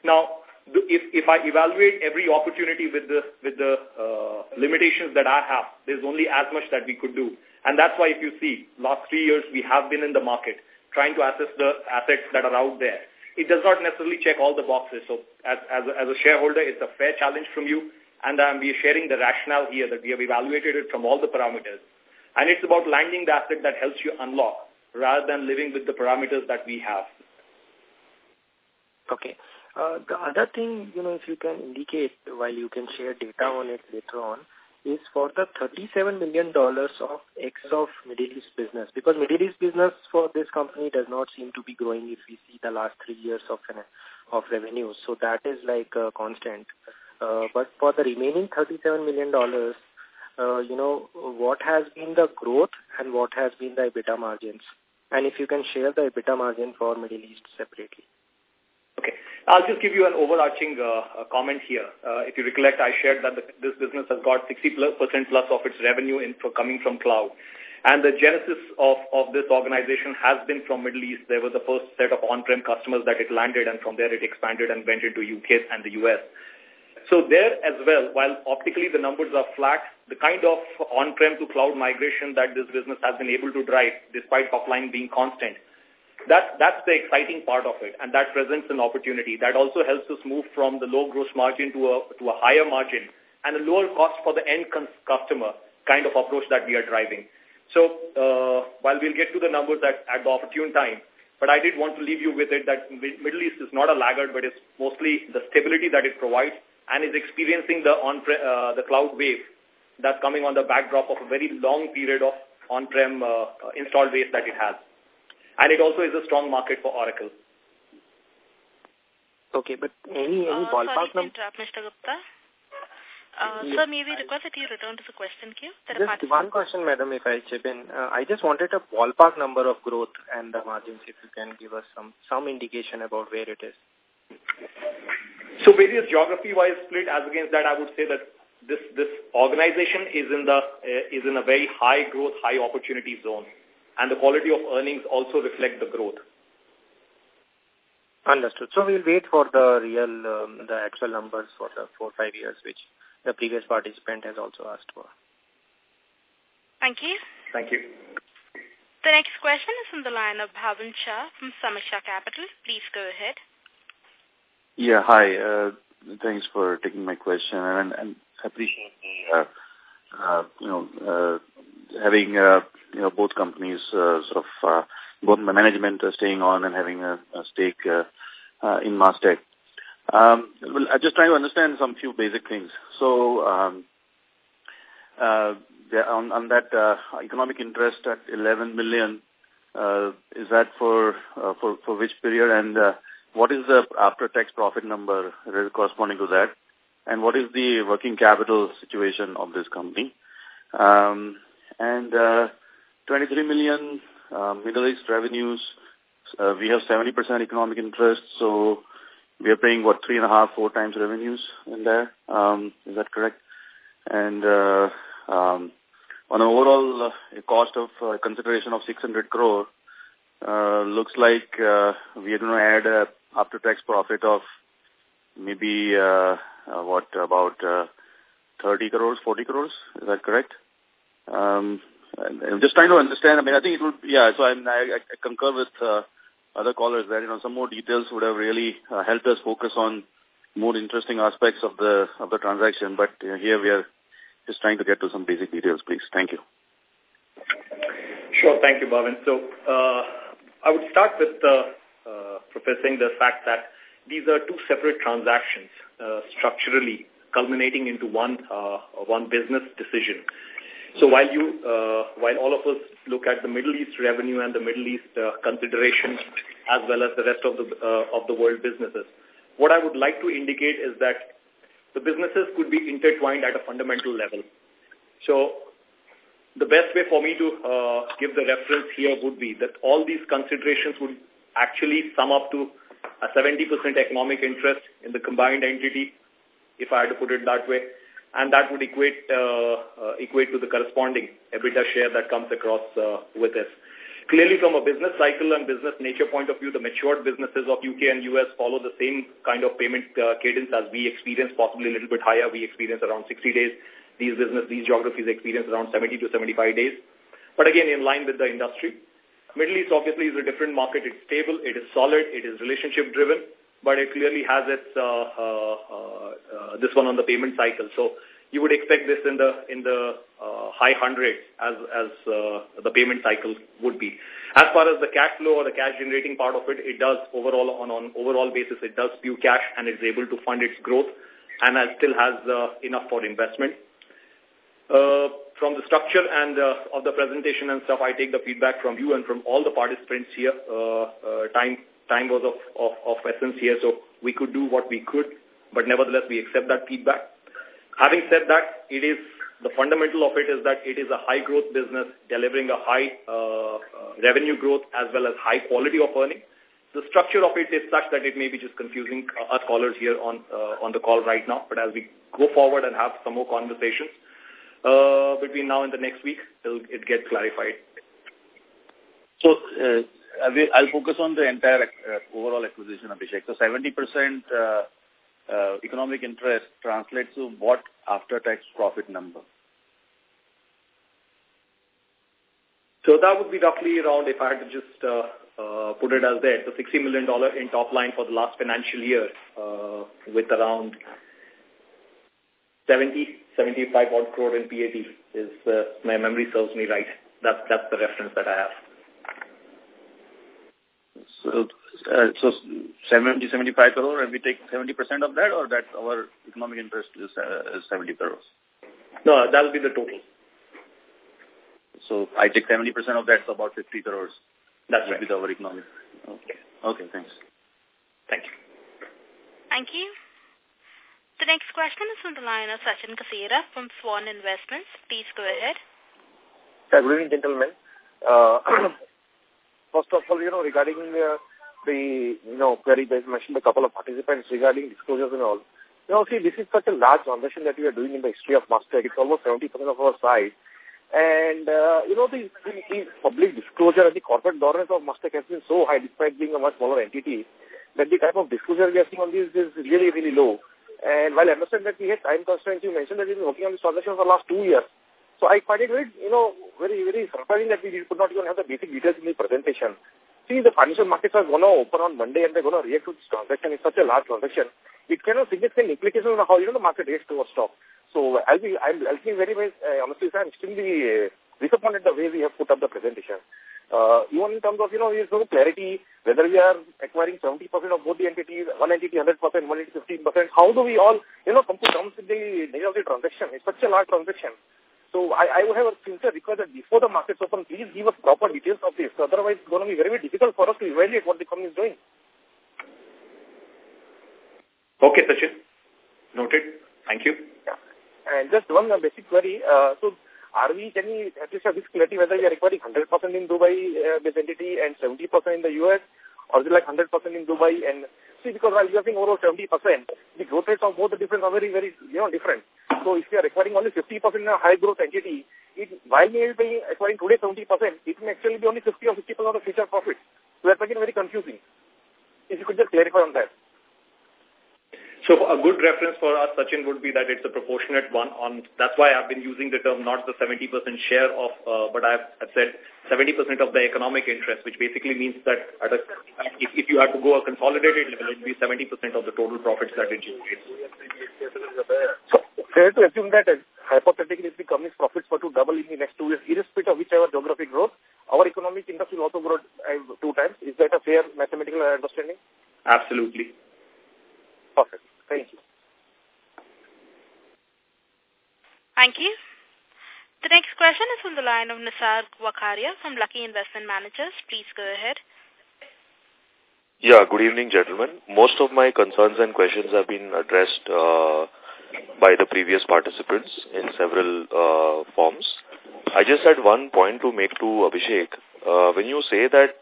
Now, if, if I evaluate every opportunity with the, with the uh, limitations that I have, there's only as much that we could do. And that's why if you see, last three years we have been in the market trying to assess the assets that are out there. It does not necessarily check all the boxes. So as, as, a, as a shareholder, it's a fair challenge from you. And um, we are sharing the rationale here that we have evaluated it from all the parameters. And it's about landing the asset that helps you unlock rather than living with the parameters that we have. Okay. Uh, the other thing, you know, if you can indicate while you can share data on it later on, is for the $37 million of X of Middle East business. Because Middle East business for this company does not seem to be growing if we see the last three years of of revenue. So that is like a constant. Uh, but for the remaining $37 million, uh, you know, what has been the growth and what has been the EBITDA margins? And if you can share the EBITDA margin for Middle East separately. Okay. I'll just give you an overarching uh, comment here. Uh, if you recollect, I shared that the, this business has got 60% plus of its revenue in, for coming from cloud. And the genesis of, of this organization has been from Middle East. There was the first set of on-prem customers that it landed, and from there it expanded and went into UK and the US. So there as well, while optically the numbers are flat, the kind of on-prem to cloud migration that this business has been able to drive, despite top line being constant, that, that's the exciting part of it, and that presents an opportunity. That also helps us move from the low gross margin to a, to a higher margin and a lower cost for the end customer kind of approach that we are driving. So uh, while we'll get to the numbers at, at the opportune time, but I did want to leave you with it that Middle East is not a laggard, but it's mostly the stability that it provides and is experiencing the on uh, the cloud wave that's coming on the backdrop of a very long period of on-prem uh, install base that it has. And it also is a strong market for Oracle. Okay, but any any uh, ballpark number? Mr. Gupta. Uh, yes. Sir, may we request that you return to the question queue? There just one question, madam, if I chip in. Uh, I just wanted a ballpark number of growth and the margins, if you can give us some some indication about where it is. So various geography-wise split, as against that, I would say that this this organization is in the uh, is in a very high growth, high opportunity zone, and the quality of earnings also reflect the growth. Understood. So we'll wait for the real, um, the actual numbers for the four five years, which the previous participant has also asked for. Thank you. Thank you. The next question is from the line of Bhavin Shah from Sameeksha Capital. Please go ahead. Yeah, hi. Uh, thanks for taking my question, and, and I appreciate the, uh, uh, you know, uh, having, uh, you know, both companies uh, sort of uh, both management staying on and having a, a stake uh, uh, in Mastek. Um, well, I'm just trying to understand some few basic things. So, um, uh, on, on that uh, economic interest at 11 million, uh, is that for uh, for for which period? And uh, what is the after-tax profit number corresponding to that? And what is the working capital situation of this company? Um, and uh, 23 million uh, Middle East revenues, uh, we have 70% economic interest, so we are paying, what, three and a half, four times revenues in there. Um, is that correct? And uh, um, on an overall uh, cost of uh, consideration of 600 crore, uh, looks like uh, we are going to add a after-tax profit of maybe, uh, uh, what, about uh, 30 crores, 40 crores. Is that correct? Um, I'm just trying to understand. I mean, I think it would, yeah, so I'm, I, I concur with uh, other callers that, you know, some more details would have really uh, helped us focus on more interesting aspects of the of the transaction. But uh, here we are just trying to get to some basic details, please. Thank you. Sure. Thank you, Bhavin. So uh, I would start with uh, uh, professing the fact that these are two separate transactions uh, structurally culminating into one uh, one business decision. So while you, uh, while all of us look at the Middle East revenue and the Middle East uh, consideration as well as the rest of the uh, of the world businesses, what I would like to indicate is that the businesses could be intertwined at a fundamental level. So the best way for me to uh, give the reference here would be that all these considerations would actually sum up to a 70% economic interest in the combined entity, if I had to put it that way, and that would equate uh, uh, equate to the corresponding EBITDA share that comes across uh, with us. Clearly, from a business cycle and business nature point of view, the matured businesses of UK and US follow the same kind of payment uh, cadence as we experience, possibly a little bit higher. We experience around 60 days. These business, these geographies experience around 70 to 75 days. But again, in line with the industry. Middle East obviously is a different market. It's stable, it is solid, it is relationship driven but it clearly has its uh, uh, uh, this one on the payment cycle. So you would expect this in the in the uh, high hundreds as as uh, the payment cycle would be. As far as the cash flow or the cash generating part of it, it does overall on on overall basis it does spew cash and is able to fund its growth and still has uh, enough for investment. Uh, from the structure and uh, of the presentation and stuff, I take the feedback from you and from all the participants here. Uh, uh, time time was of, of, of essence here, so we could do what we could, but nevertheless we accept that feedback. Having said that, it is the fundamental of it is that it is a high growth business delivering a high uh, uh, revenue growth as well as high quality of earning. The structure of it is such that it may be just confusing uh, us callers here on uh, on the call right now. But as we go forward and have some more conversations uh, between now and the next week, till it gets clarified. So uh, I'll focus on the entire uh, overall acquisition, Abhishek. So 70% uh, uh, economic interest translates to what after-tax profit number? So that would be roughly around, if I had to just uh, uh, put it as that, the $60 million in top line for the last financial year uh, with around 70, 75 odd crore in PAT is, uh, my memory serves me right. That's, that's the reference that I have. So, uh, so 70, 75 crore and we take 70% of that or that our economic interest is, uh, is 70 crores? No, that'll be the total. So I take 70% of that, so about 50 crores. That's right. With our economic. Okay. Okay, thanks. Thank you. Thank you. The next question is from the line of Sachin Kasera from Swan Investments. Please go ahead. good evening, gentlemen. Uh, first of all, you know, regarding uh, the, you know, query that mentioned a couple of participants regarding disclosures and all. You know, see, this is such a large transaction that we are doing in the history of Mastek. It's almost 70% of our size. And, uh, you know, the, the, the, public disclosure and the corporate governance of Mastek has been so high despite being a much smaller entity that the type of disclosure we are seeing on this is really, really low. And while I understand that we had time constraints, you mentioned that we've been working on this transaction for the last two years. So I find it very, you know, very, very surprising that we could not even have the basic details in the presentation. See, the financial markets are going to open on Monday and they're going to react to this transaction. It's such a large transaction. It can have significant implications on how, you know, the market reacts to our stock. So I'll be, I'm, I'll be very, very, uh, honestly, I'm extremely uh, disappointed the way we have put up the presentation. Uh, even in terms of, you know, there's no clarity whether we are acquiring 70% of both the entities, one entity 100%, one entity 15%. How do we all, you know, come to terms with the nature of the transaction? It's such a large transaction. So I, I would have a sincere request that before the markets open, please give us proper details of this. Otherwise, it's going to be very, very difficult for us to evaluate what the company is doing. Okay, Sachin. Noted. Thank you. Yeah. And just one basic query. Uh, so, are we, can at least have this clarity whether we are requiring 100% in Dubai uh, this entity and 70% in the US or is it like 100% in Dubai and see because while we are saying overall 70%, the growth rates of both the different are very, very, you know, different. So if we are requiring only 50% in a high growth entity, it, while we may be acquiring today 70%, it may actually be only 50 or 50% of the future profit. So that's again very confusing. If you could just clarify on that. So a good reference for us, Sachin, would be that it's a proportionate one. On That's why I've been using the term not the 70% share of, uh, but I've, I've said 70% of the economic interest, which basically means that at a, if, if you have to go a consolidated level, it would be 70% of the total profits that it generates. So fair to assume that uh, hypothetically if the company's profits were to double in the next two years, irrespective of whichever geographic growth, our economic interest will also grow uh, two times. Is that a fair mathematical understanding? Absolutely. Perfect. Thank you. Thank you. The next question is from the line of Nisar Wakaria from Lucky Investment Managers. Please go ahead. Yeah, good evening, gentlemen. Most of my concerns and questions have been addressed uh, by the previous participants in several uh, forms. I just had one point to make to Abhishek. Uh, when you say that,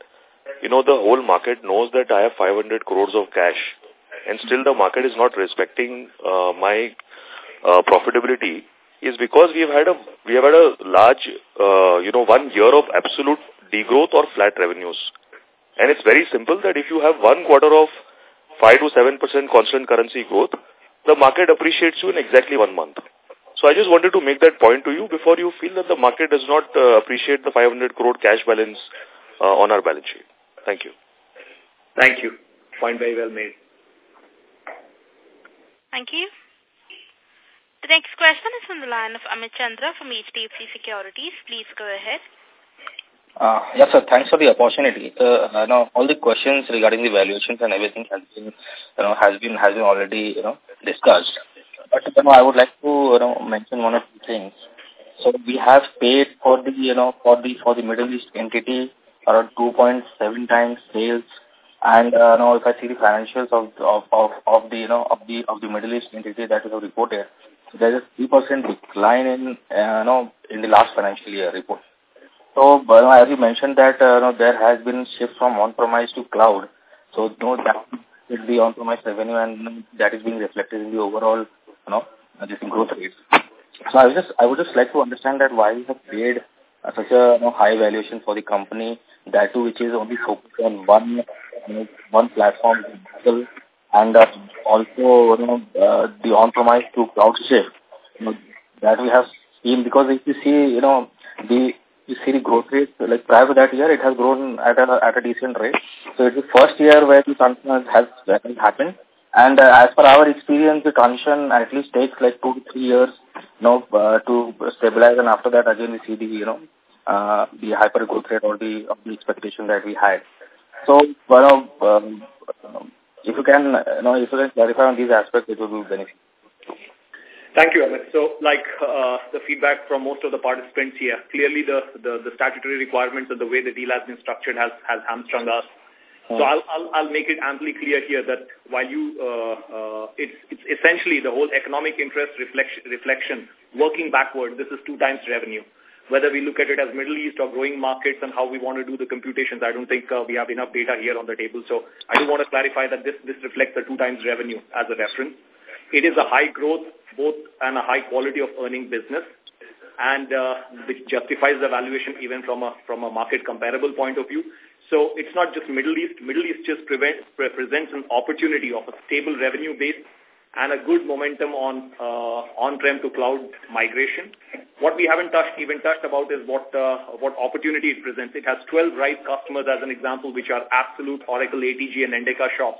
you know, the whole market knows that I have 500 crores of cash and still the market is not respecting uh, my uh, profitability is because we have had a we have had a large uh, you know one year of absolute degrowth or flat revenues. And it's very simple that if you have one quarter of 5 to 7 percent constant currency growth the market appreciates you in exactly one month. So I just wanted to make that point to you before you feel that the market does not uh, appreciate the 500 crore cash balance uh, on our balance sheet. Thank you. Thank you. Point very well made Thank you. The next question is from the line of Amit Chandra from HDFC Securities. Please go ahead. Uh, yes, sir. Thanks for the opportunity. Uh, know, all the questions regarding the valuations and everything has been, you know, has been has been already, you know, discussed. But you know, I would like to, you know, mention one or two things. So we have paid for the, you know, for the for the Middle East entity around 2.7 times sales and uh, now if I see the financials of, of, of, of the, you know, of the, of the Middle East entity that is reported, there is a 3% decline in, uh, you know, in the last financial year report. So, uh, as you mentioned that, uh, you know, there has been shift from on-premise to cloud. So, you know, that is the on-premise revenue and that is being reflected in the overall, you know, this growth rate. So, I just, I would just like to understand that why we have paid uh, such a you know, high valuation for the company, that too which is only focused on one you know, one platform and uh, also you know uh, the on-premise to cloud shift you know, that we have seen because if you see you know the you see the growth rate like prior to that year it has grown at a at a decent rate. So it's the first year where the transition has, has happened. And uh, as per our experience the transition at least takes like two to three years you know uh, to stabilize. And after that again we see the you know uh, the hyper growth rate or the, of the expectation that we had. So, well, um, if you can, you know, if you can clarify on these aspects, it will be beneficial. Thank you, Amit. So, like uh, the feedback from most of the participants here, clearly the, the, the statutory requirements and the way the deal has been structured has, has hamstrung us. So I'll, I'll, I'll make it amply clear here that while you, uh, uh, it's, it's essentially the whole economic interest reflection, reflection working backward, this is two times revenue. Whether we look at it as Middle East or growing markets and how we want to do the computations, I don't think uh, we have enough data here on the table. So I do want to clarify that this, this reflects the two times revenue as a reference. It is a high growth, both and a high quality of earning business and uh, which justifies the valuation even from a, from a market comparable point of view. So it's not just Middle East. Middle East just prevent, presents an opportunity of a stable revenue base and a good momentum on uh, on-prem to cloud migration. What we haven't touched, even touched about is what uh, what opportunity it presents. It has 12 right customers as an example, which are absolute Oracle ATG and Endeca shops,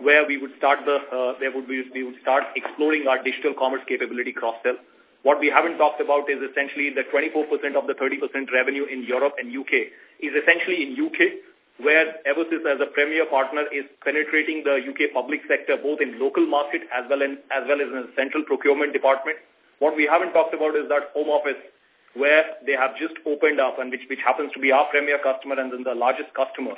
where we would start the uh, there would be we would start exploring our digital commerce capability cross-sell. What we haven't talked about is essentially the 24% of the 30% revenue in Europe and UK is essentially in UK, where Evosys as a premier partner is penetrating the UK public sector both in local market as well, in, as, well as in the central procurement department. What we haven't talked about is that home office where they have just opened up and which, which happens to be our premier customer and then the largest customer.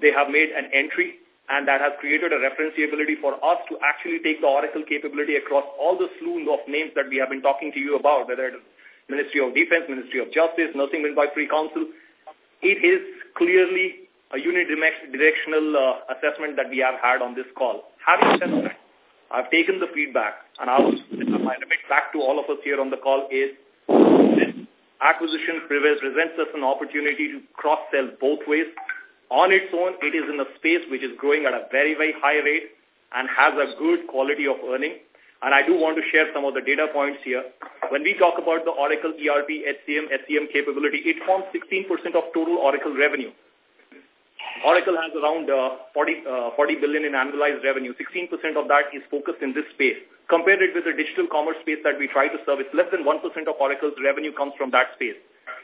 They have made an entry and that has created a referenceability for us to actually take the Oracle capability across all the slew of names that we have been talking to you about, whether it is Ministry of Defense, Ministry of Justice, Nursing Midwifery Council. It is clearly a unidirectional uh, assessment that we have had on this call. Having said that, I've taken the feedback, and I'll, my remit back to all of us here on the call is this acquisition presents us an opportunity to cross-sell both ways on its own, it is in a space which is growing at a very, very high rate and has a good quality of earning. And I do want to share some of the data points here. When we talk about the Oracle ERP, HCM, SCM capability, it forms 16% of total Oracle revenue. Oracle has around uh, 40, uh, 40 billion in annualized revenue. 16% of that is focused in this space. Compared it with the digital commerce space that we try to serve, it's less than 1% of Oracle's revenue comes from that space.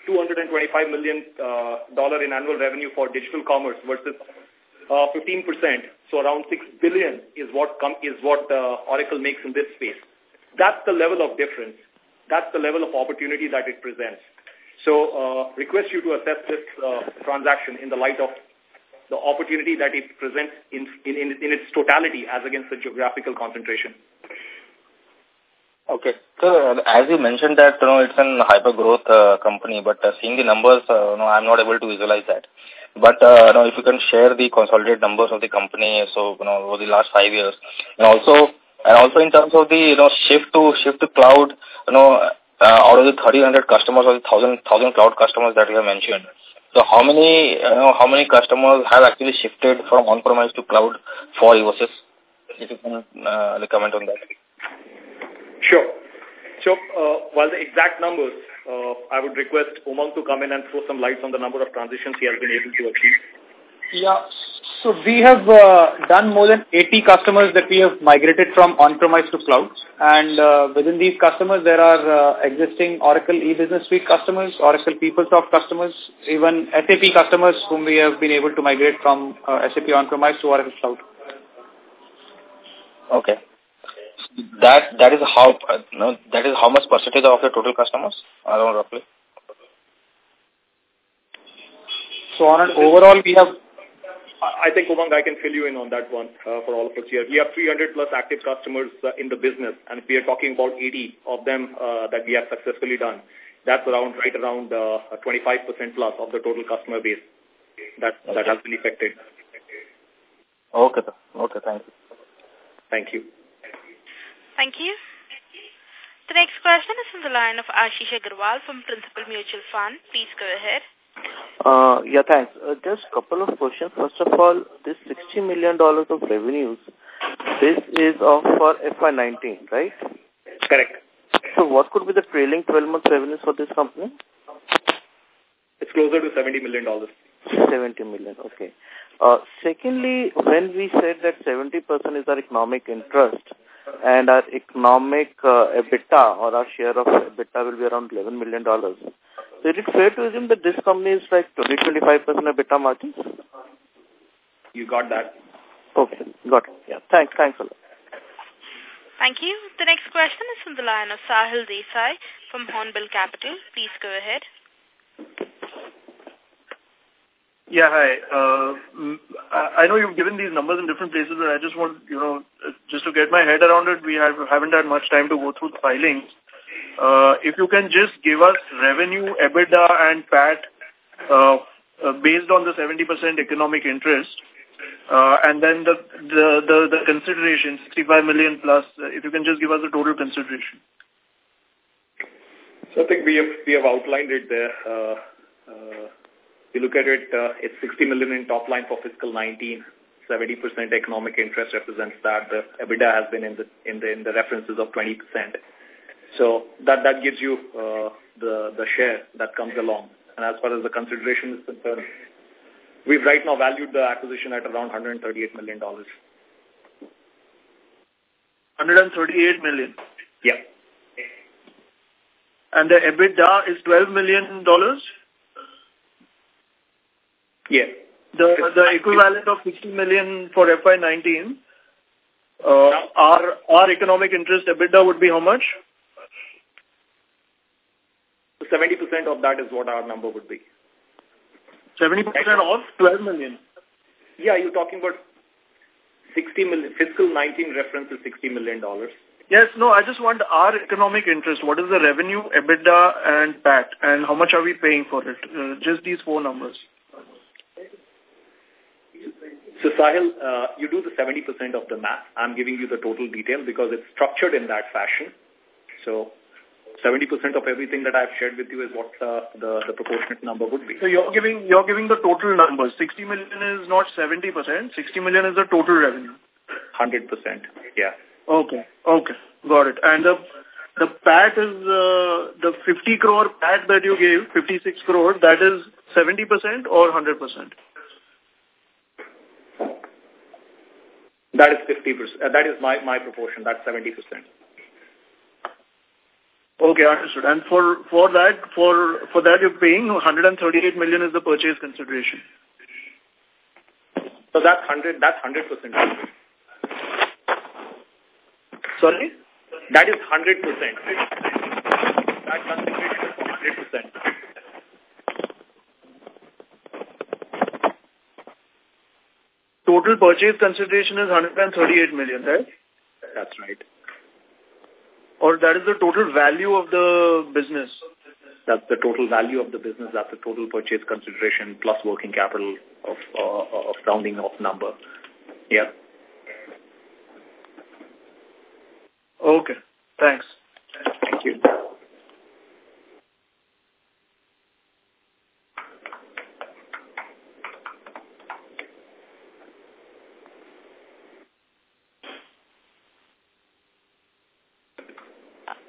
$225 million uh, dollar in annual revenue for digital commerce versus uh, 15%. So around 6 billion is what, com is what uh, Oracle makes in this space. That's the level of difference. That's the level of opportunity that it presents. So uh, request you to assess this uh, transaction in the light of the opportunity that it presents in, in, in its totality as against the geographical concentration. Okay. So, as you mentioned that, you know, it's an hyper-growth uh, company, but uh, seeing the numbers, uh, you know, I'm not able to visualize that. But, uh, you know, if you can share the consolidated numbers of the company, so, you know, over the last five years, and also, and also in terms of the, you know, shift to, shift to cloud, you know, uh, out of the 300 customers or the 1,000, 1,000 cloud customers that you have mentioned, so how many, know, how many customers have actually shifted from on-premise to cloud for Evosys? If you can uh, comment on that. Sure. So uh, while the exact numbers, uh, I would request Umang to come in and throw some lights on the number of transitions he has been able to achieve. Yeah. So we have uh, done more than 80 customers that we have migrated from on-premise to cloud. And uh, within these customers, there are uh, existing Oracle E-Business Suite customers, Oracle PeopleSoft customers, even SAP customers whom we have been able to migrate from uh, SAP on-premise to Oracle Cloud. Okay. That that is how uh, no, that is how much percentage of the total customers around roughly. So on an overall, we have. I think Umang, I can fill you in on that one uh, for all of us here. We have 300 plus active customers uh, in the business, and we are talking about 80 of them uh, that we have successfully done. That's around right around 25% uh, plus of the total customer base that okay. that has been affected. Okay, okay, thank you. Thank you. Thank you. The next question is from the line of Ashish Agarwal from Principal Mutual Fund. Please go ahead. Uh, yeah, thanks. Uh, just a couple of questions. First of all, this $60 million of revenues, this is of for FY19, right? Correct. So what could be the trailing 12 months revenues for this company? It's closer to $70 million. 70 million, okay. Uh, secondly, when we said that 70% is our economic interest, and our economic uh, EBITDA or our share of EBITDA will be around $11 million. So is it fair to assume that this company is like 20-25% EBITDA margins? You got that. Okay, got it. Yeah, thanks, thanks a lot. Thank you. The next question is from the line of Sahil Desai from Hornbill Capital. Please go ahead. Yeah, hi. Uh, I know you've given these numbers in different places, but I just want, you know, just to get my head around it, we have, haven't had much time to go through the filings. Uh, if you can just give us revenue, EBITDA and PAT uh, uh, based on the 70% economic interest, uh, and then the, the, the, consideration, 65 million plus, if you can just give us the total consideration. So I think we have, we have outlined it there. You look at it, it's 60 million in top line for fiscal 19. 70% economic interest represents that. The EBITDA has been in the in the in the references of 20%. So that that gives you uh, the the share that comes along. And as far as the consideration is concerned, we've right now valued the acquisition at around 138 million dollars. 138 million. Yeah. And the EBITDA is 12 million dollars. Yeah. The the equivalent of 60 million for FY19. Uh, our our economic interest EBITDA would be how much? 70% of that is what our number would be. 70% of 12 million? Yeah, you're talking about 60 million, fiscal 19 reference is $60 million. Yes, no, I just want our economic interest. What is the revenue, EBITDA and PAT and how much are we paying for it? Uh, just these four numbers. So Sahil, uh, you do the 70% of the math. I'm giving you the total detail because it's structured in that fashion. So 70% of everything that I've shared with you is what uh, the, the proportionate number would be. So you're giving you're giving the total numbers. 60 million is not 70%. 60 million is the total revenue. 100%. Yeah. Okay. Okay. Got it. And the the PAT is uh, the 50 crore PAT that you gave, 56 crore. That is 70% or 100%? That is 50%. Uh, that is my, my proportion. That's 70%. Okay, understood. And for, for that, for, for that you're paying 138 million is the purchase consideration. So that's 100, that's 100%. Sorry? That is 100%. That consideration is 100%. Total purchase consideration is 138 million, right? That's right. Or that is the total value of the business? That's the total value of the business. That's the total purchase consideration plus working capital of, uh, of rounding off number. Yeah. Okay. Thanks. Thank you.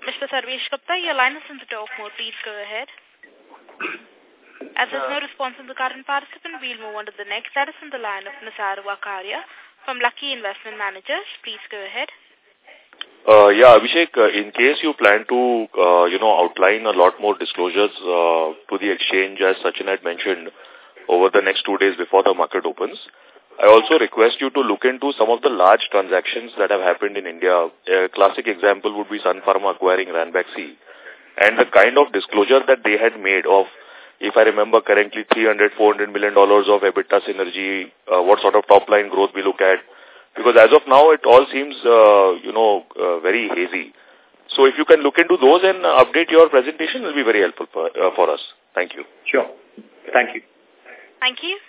Mr. Sarvesh Gupta, your line is in the talk mode. Please go ahead. As there's no response from the current participant, we'll move on to the next. That is in the line of Nisar Wakaria from Lucky Investment Managers. Please go ahead. Uh, yeah, Abhishek, uh, in case you plan to, uh, you know, outline a lot more disclosures uh, to the exchange, as Sachin had mentioned, over the next two days before the market opens, I also request you to look into some of the large transactions that have happened in India. A classic example would be Sun Pharma acquiring Ranbaxy and the kind of disclosure that they had made of, if I remember correctly, 300, 400 million dollars of EBITDA synergy, uh, what sort of top line growth we look at. Because as of now, it all seems, uh, you know, uh, very hazy. So if you can look into those and update your presentation, it will be very helpful for, uh, for us. Thank you. Sure. Thank you. Thank you.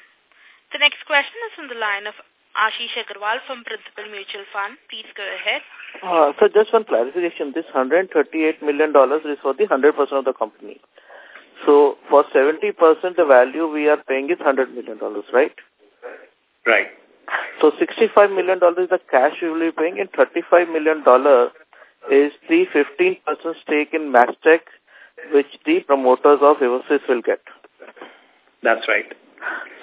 The next question is from the line of Ashish Agarwal from Principal Mutual Fund. Please go ahead. Uh, so just one clarification. This $138 million is for the 100% of the company. So for 70%, the value we are paying is $100 million, right? Right. So $65 million is the cash we will be paying and $35 million is the 15% stake in Mastek which the promoters of Evosys will get. That's right.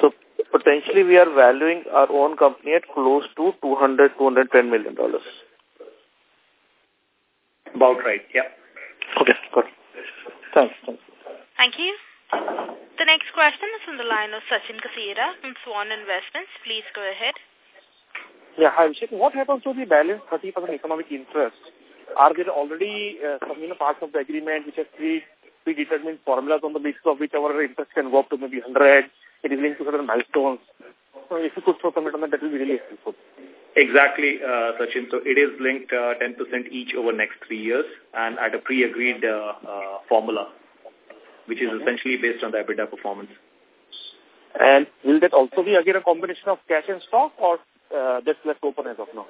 So potentially we are valuing our own company at close to 200, 210 million dollars. About right, yeah. Okay, good. Thanks, thanks. Thank you. The next question is from the line of Sachin Kasera from Swan Investments. Please go ahead. Yeah, hi, Vishek. What happens to the balance 30% economic interest? Are there already uh, some you know, parts of the agreement which are pre predetermined formulas on the basis of which our interest can go up to maybe 100? It is linked to certain milestones. So if you could throw some light on that, that will be really helpful. Exactly, uh, Sachin. So it is linked uh, 10% each over next three years and at a pre-agreed uh, uh, formula, which is okay. essentially based on the EBITDA performance. And will that also be again a combination of cash and stock or uh, that's left open as of now?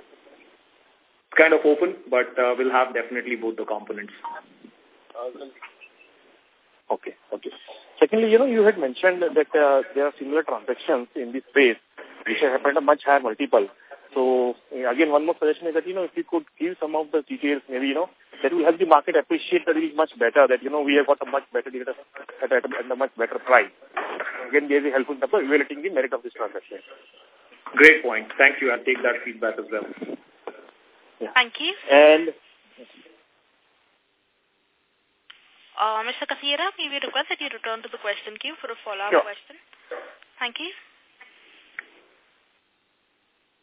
Kind of open, but uh, we'll have definitely both the components. Okay, okay. Secondly, you know, you had mentioned that uh, there are similar transactions in this space which have happened a much higher multiple. So, again, one more suggestion is that, you know, if you could give some of the details, maybe, you know, that will help the market appreciate that it is much better, that, you know, we have got a much better deal at a, at at a much better price. Again, very helpful in terms evaluating the merit of this transaction. Great point. Thank you. I'll take that feedback as well. Yeah. Thank you. And uh, Mr. Kasera, may we request that you return to the question queue for a follow-up sure. question? Thank you.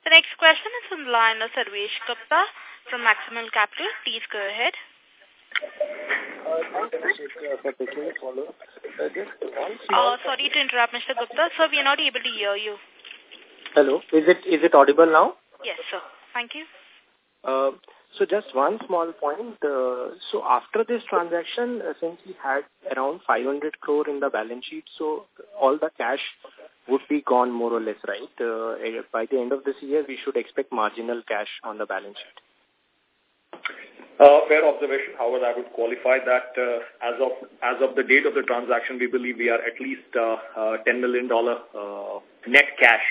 The next question is from the line of Sarvesh Gupta from Maximal Capital. Please go ahead. Uh, thanks, for taking the follow-up. Uh, uh, sorry to interrupt, Mr. Gupta. Sir, we are not able to hear you. Hello. Is it is it audible now? Yes, sir. Thank you. Uh, so just one small point. Uh, so after this transaction, uh, since we had around 500 crore in the balance sheet, so all the cash would be gone more or less, right? Uh, eh, by the end of this year, we should expect marginal cash on the balance sheet. Uh, fair observation. However, I would qualify that uh, as of as of the date of the transaction, we believe we are at least uh, uh, $10 million uh, net cash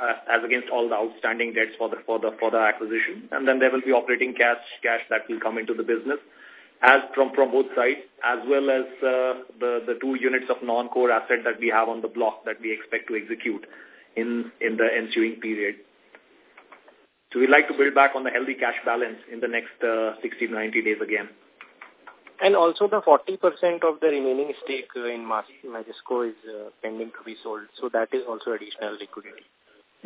uh, as against all the outstanding debts for the for the for the acquisition, and then there will be operating cash cash that will come into the business, as from from both sides, as well as uh, the the two units of non-core asset that we have on the block that we expect to execute in in the ensuing period. So we'd like to build back on the healthy cash balance in the next uh, 60 to 90 days again. And also the 40% of the remaining stake in Majesco is uh, pending to be sold. So that is also additional liquidity.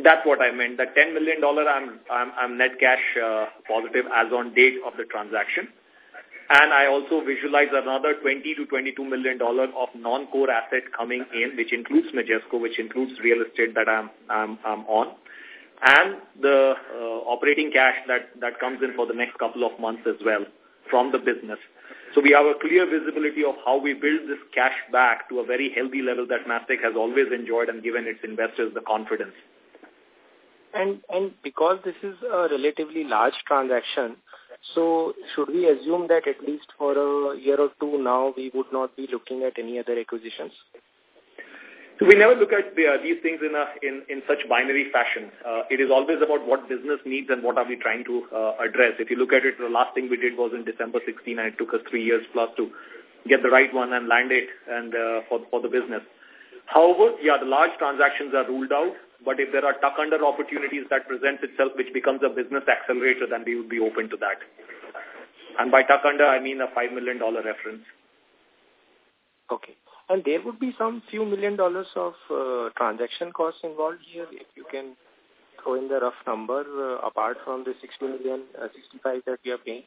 That's what I meant. The $10 million, I'm, I'm, I'm net cash uh, positive as on date of the transaction. And I also visualize another 20 to $22 million of non-core asset coming in, which includes Majesco, which includes real estate that I'm, I'm, I'm on, and the uh, operating cash that, that comes in for the next couple of months as well from the business. So we have a clear visibility of how we build this cash back to a very healthy level that Mastek has always enjoyed and given its investors the confidence. And and because this is a relatively large transaction, so should we assume that at least for a year or two now we would not be looking at any other acquisitions? So we never look at the, uh, these things in, a, in, in such binary fashion. Uh, it is always about what business needs and what are we trying to uh, address. If you look at it, the last thing we did was in December 16 and it took us three years plus to get the right one and land it and uh, for, for the business. However, yeah, the large transactions are ruled out. But if there are tuck-under opportunities that presents itself, which becomes a business accelerator, then we would be open to that. And by tuck-under, I mean a $5 million reference. Okay. And there would be some few million dollars of uh, transaction costs involved here, if you can throw in the rough number, uh, apart from the 60 million, uh, 65 that we are paying.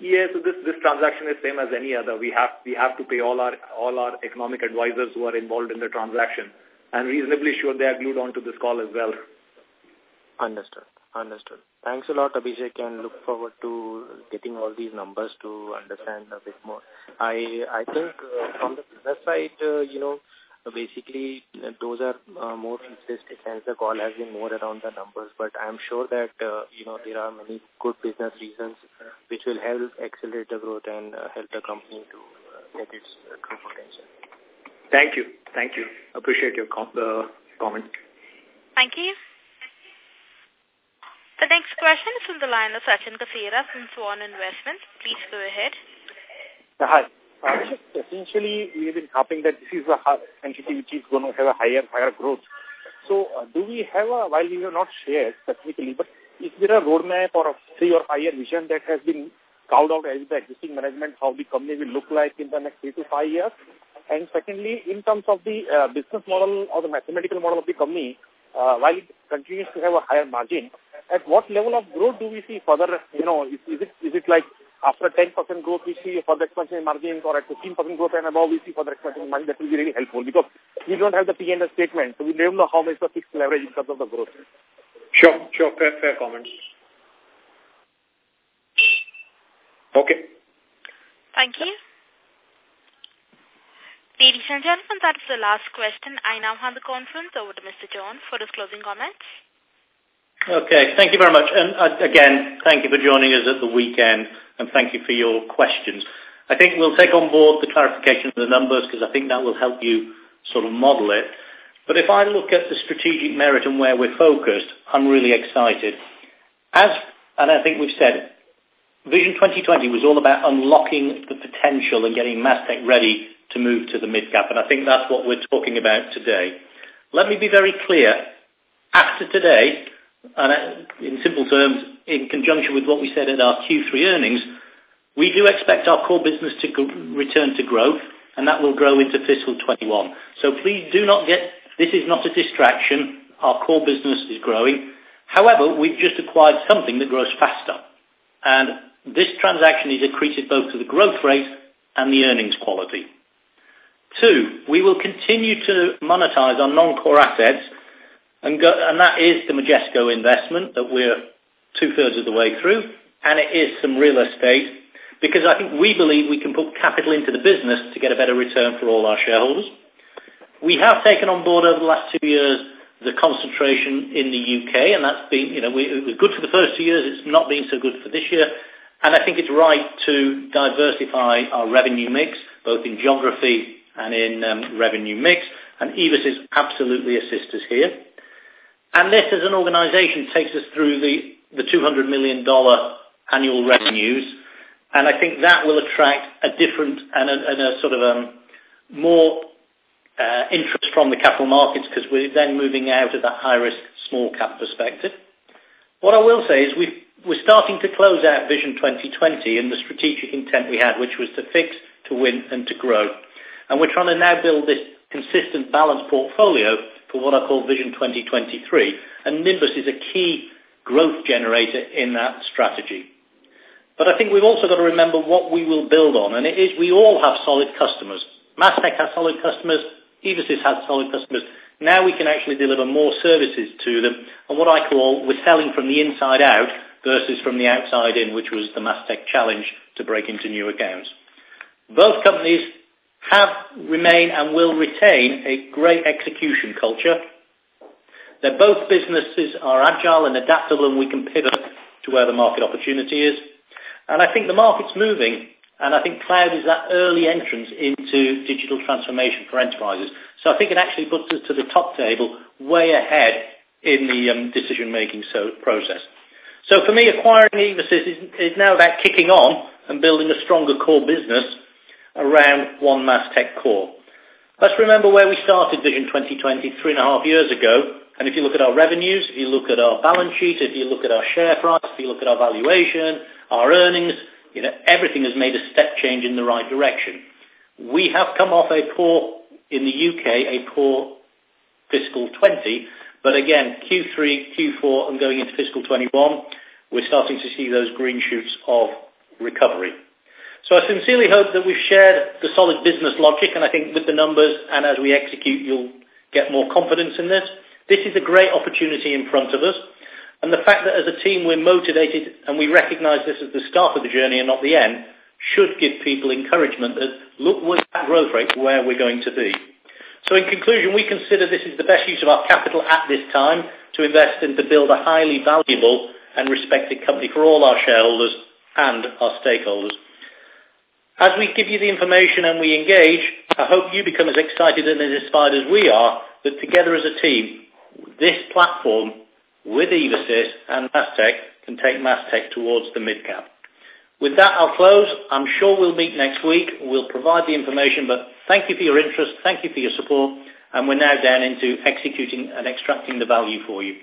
Yeah, so this this transaction is same as any other. We have we have to pay all our all our economic advisors who are involved in the transaction. I'm reasonably sure they are glued onto this call as well. Understood. Understood. Thanks a lot, Abhishek, and look forward to getting all these numbers to understand a bit more. I I think uh, from the business side, uh, you know, basically those are uh, more futuristic hence the call has been more around the numbers but i'm sure that uh, you know there are many good business reasons which will help accelerate the growth and uh, help the company to uh, get its uh, true potential Thank you. Thank you. Appreciate your com uh, comment. Thank you. The next question is from the line of Sachin Kasera from Svan Investments. Please go ahead. hi. Uh, essentially, we have been hoping that this is a entity which is going to have a higher, higher growth. So, uh, do we have a, while we have not shared specifically, but is there a roadmap or a three or five year vision that has been called out as the existing management, how the company will look like in the next three to five years? And secondly, in terms of the uh, business model or the mathematical model of the company, uh, while it continues to have a higher margin, at what level of growth do we see further, you know, is, is it is it like after 10% growth we see further expansion in margins or at 15% growth and above we see further expansion in margin, that will be really helpful because we don't have the P&L statement, so we don't know how much the fixed leverage in terms of the growth. Sure, sure, fair, fair comments. Okay. Thank you. Ladies and gentlemen, that is the last question. I now hand the conference over to Mr. John for his closing comments. Okay, thank you very much. And uh, again, thank you for joining us at the weekend and thank you for your questions. I think we'll take on board the clarification of the numbers because I think that will help you sort of model it. But if I look at the strategic merit and where we're focused, I'm really excited. As, and I think we've said, Vision 2020 was all about unlocking the potential and getting Mastek ready to move to the mid-cap, and I think that's what we're talking about today. Let me be very clear. After today, and uh, in simple terms, in conjunction with what we said at our Q3 earnings, we do expect our core business to return to growth, and that will grow into fiscal 21. So please do not get, this is not a distraction. Our core business is growing. However, we've just acquired something that grows faster. And this transaction is accretive both to the growth rate and the earnings quality. Two, we will continue to monetize our non-core assets, and, go, and that is the Majesco investment that we're two-thirds of the way through, and it is some real estate, because I think we believe we can put capital into the business to get a better return for all our shareholders. We have taken on board over the last two years the concentration in the UK, and that's been, you know, we, it was good for the first two years. It's not been so good for this year. And I think it's right to diversify our revenue mix, both in geography and in um, revenue mix, and Evosys absolutely assists us here. And this, as an organization, takes us through the, the $200 million annual revenues, and I think that will attract a different and a, and a sort of um, more uh, interest from the capital markets because we're then moving out of that high-risk small cap perspective. What I will say is we've, we're starting to close out Vision 2020 and the strategic intent we had, which was to fix, to win, and to grow. And we're trying to now build this consistent, balanced portfolio for what I call Vision 2023. And Nimbus is a key growth generator in that strategy. But I think we've also got to remember what we will build on, and it is we all have solid customers. Mastek has solid customers, Evosys has solid customers. Now we can actually deliver more services to them, and what I call we're selling from the inside out versus from the outside in, which was the Mastek challenge to break into new accounts. Both companies have, remain and will retain a great execution culture. They're both businesses are agile and adaptable and we can pivot to where the market opportunity is. And I think the market's moving and I think cloud is that early entrance into digital transformation for enterprises. So I think it actually puts us to the top table way ahead in the um, decision-making so process. So for me, acquiring Evosys is, is now about kicking on and building a stronger core business around one Mastek core. Let's remember where we started Vision 2020 three and a half years ago. And if you look at our revenues, if you look at our balance sheet, if you look at our share price, if you look at our valuation, our earnings, you know, everything has made a step change in the right direction. We have come off a poor, in the UK, a poor fiscal 20, but again, Q3, Q4 and going into fiscal 21, we're starting to see those green shoots of recovery. So I sincerely hope that we've shared the solid business logic, and I think with the numbers and as we execute, you'll get more confidence in this. This is a great opportunity in front of us. And the fact that as a team we're motivated and we recognize this as the start of the journey and not the end should give people encouragement that look with that growth rate where we're going to be. So in conclusion, we consider this is the best use of our capital at this time to invest and to build a highly valuable and respected company for all our shareholders and our stakeholders. As we give you the information and we engage, I hope you become as excited and as inspired as we are that together as a team, this platform with Evosys and Mastek can take Mastek towards the mid-cap. With that, I'll close. I'm sure we'll meet next week. We'll provide the information, but thank you for your interest. Thank you for your support. And we're now down into executing and extracting the value for you.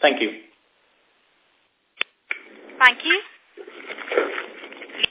Thank you. Thank you.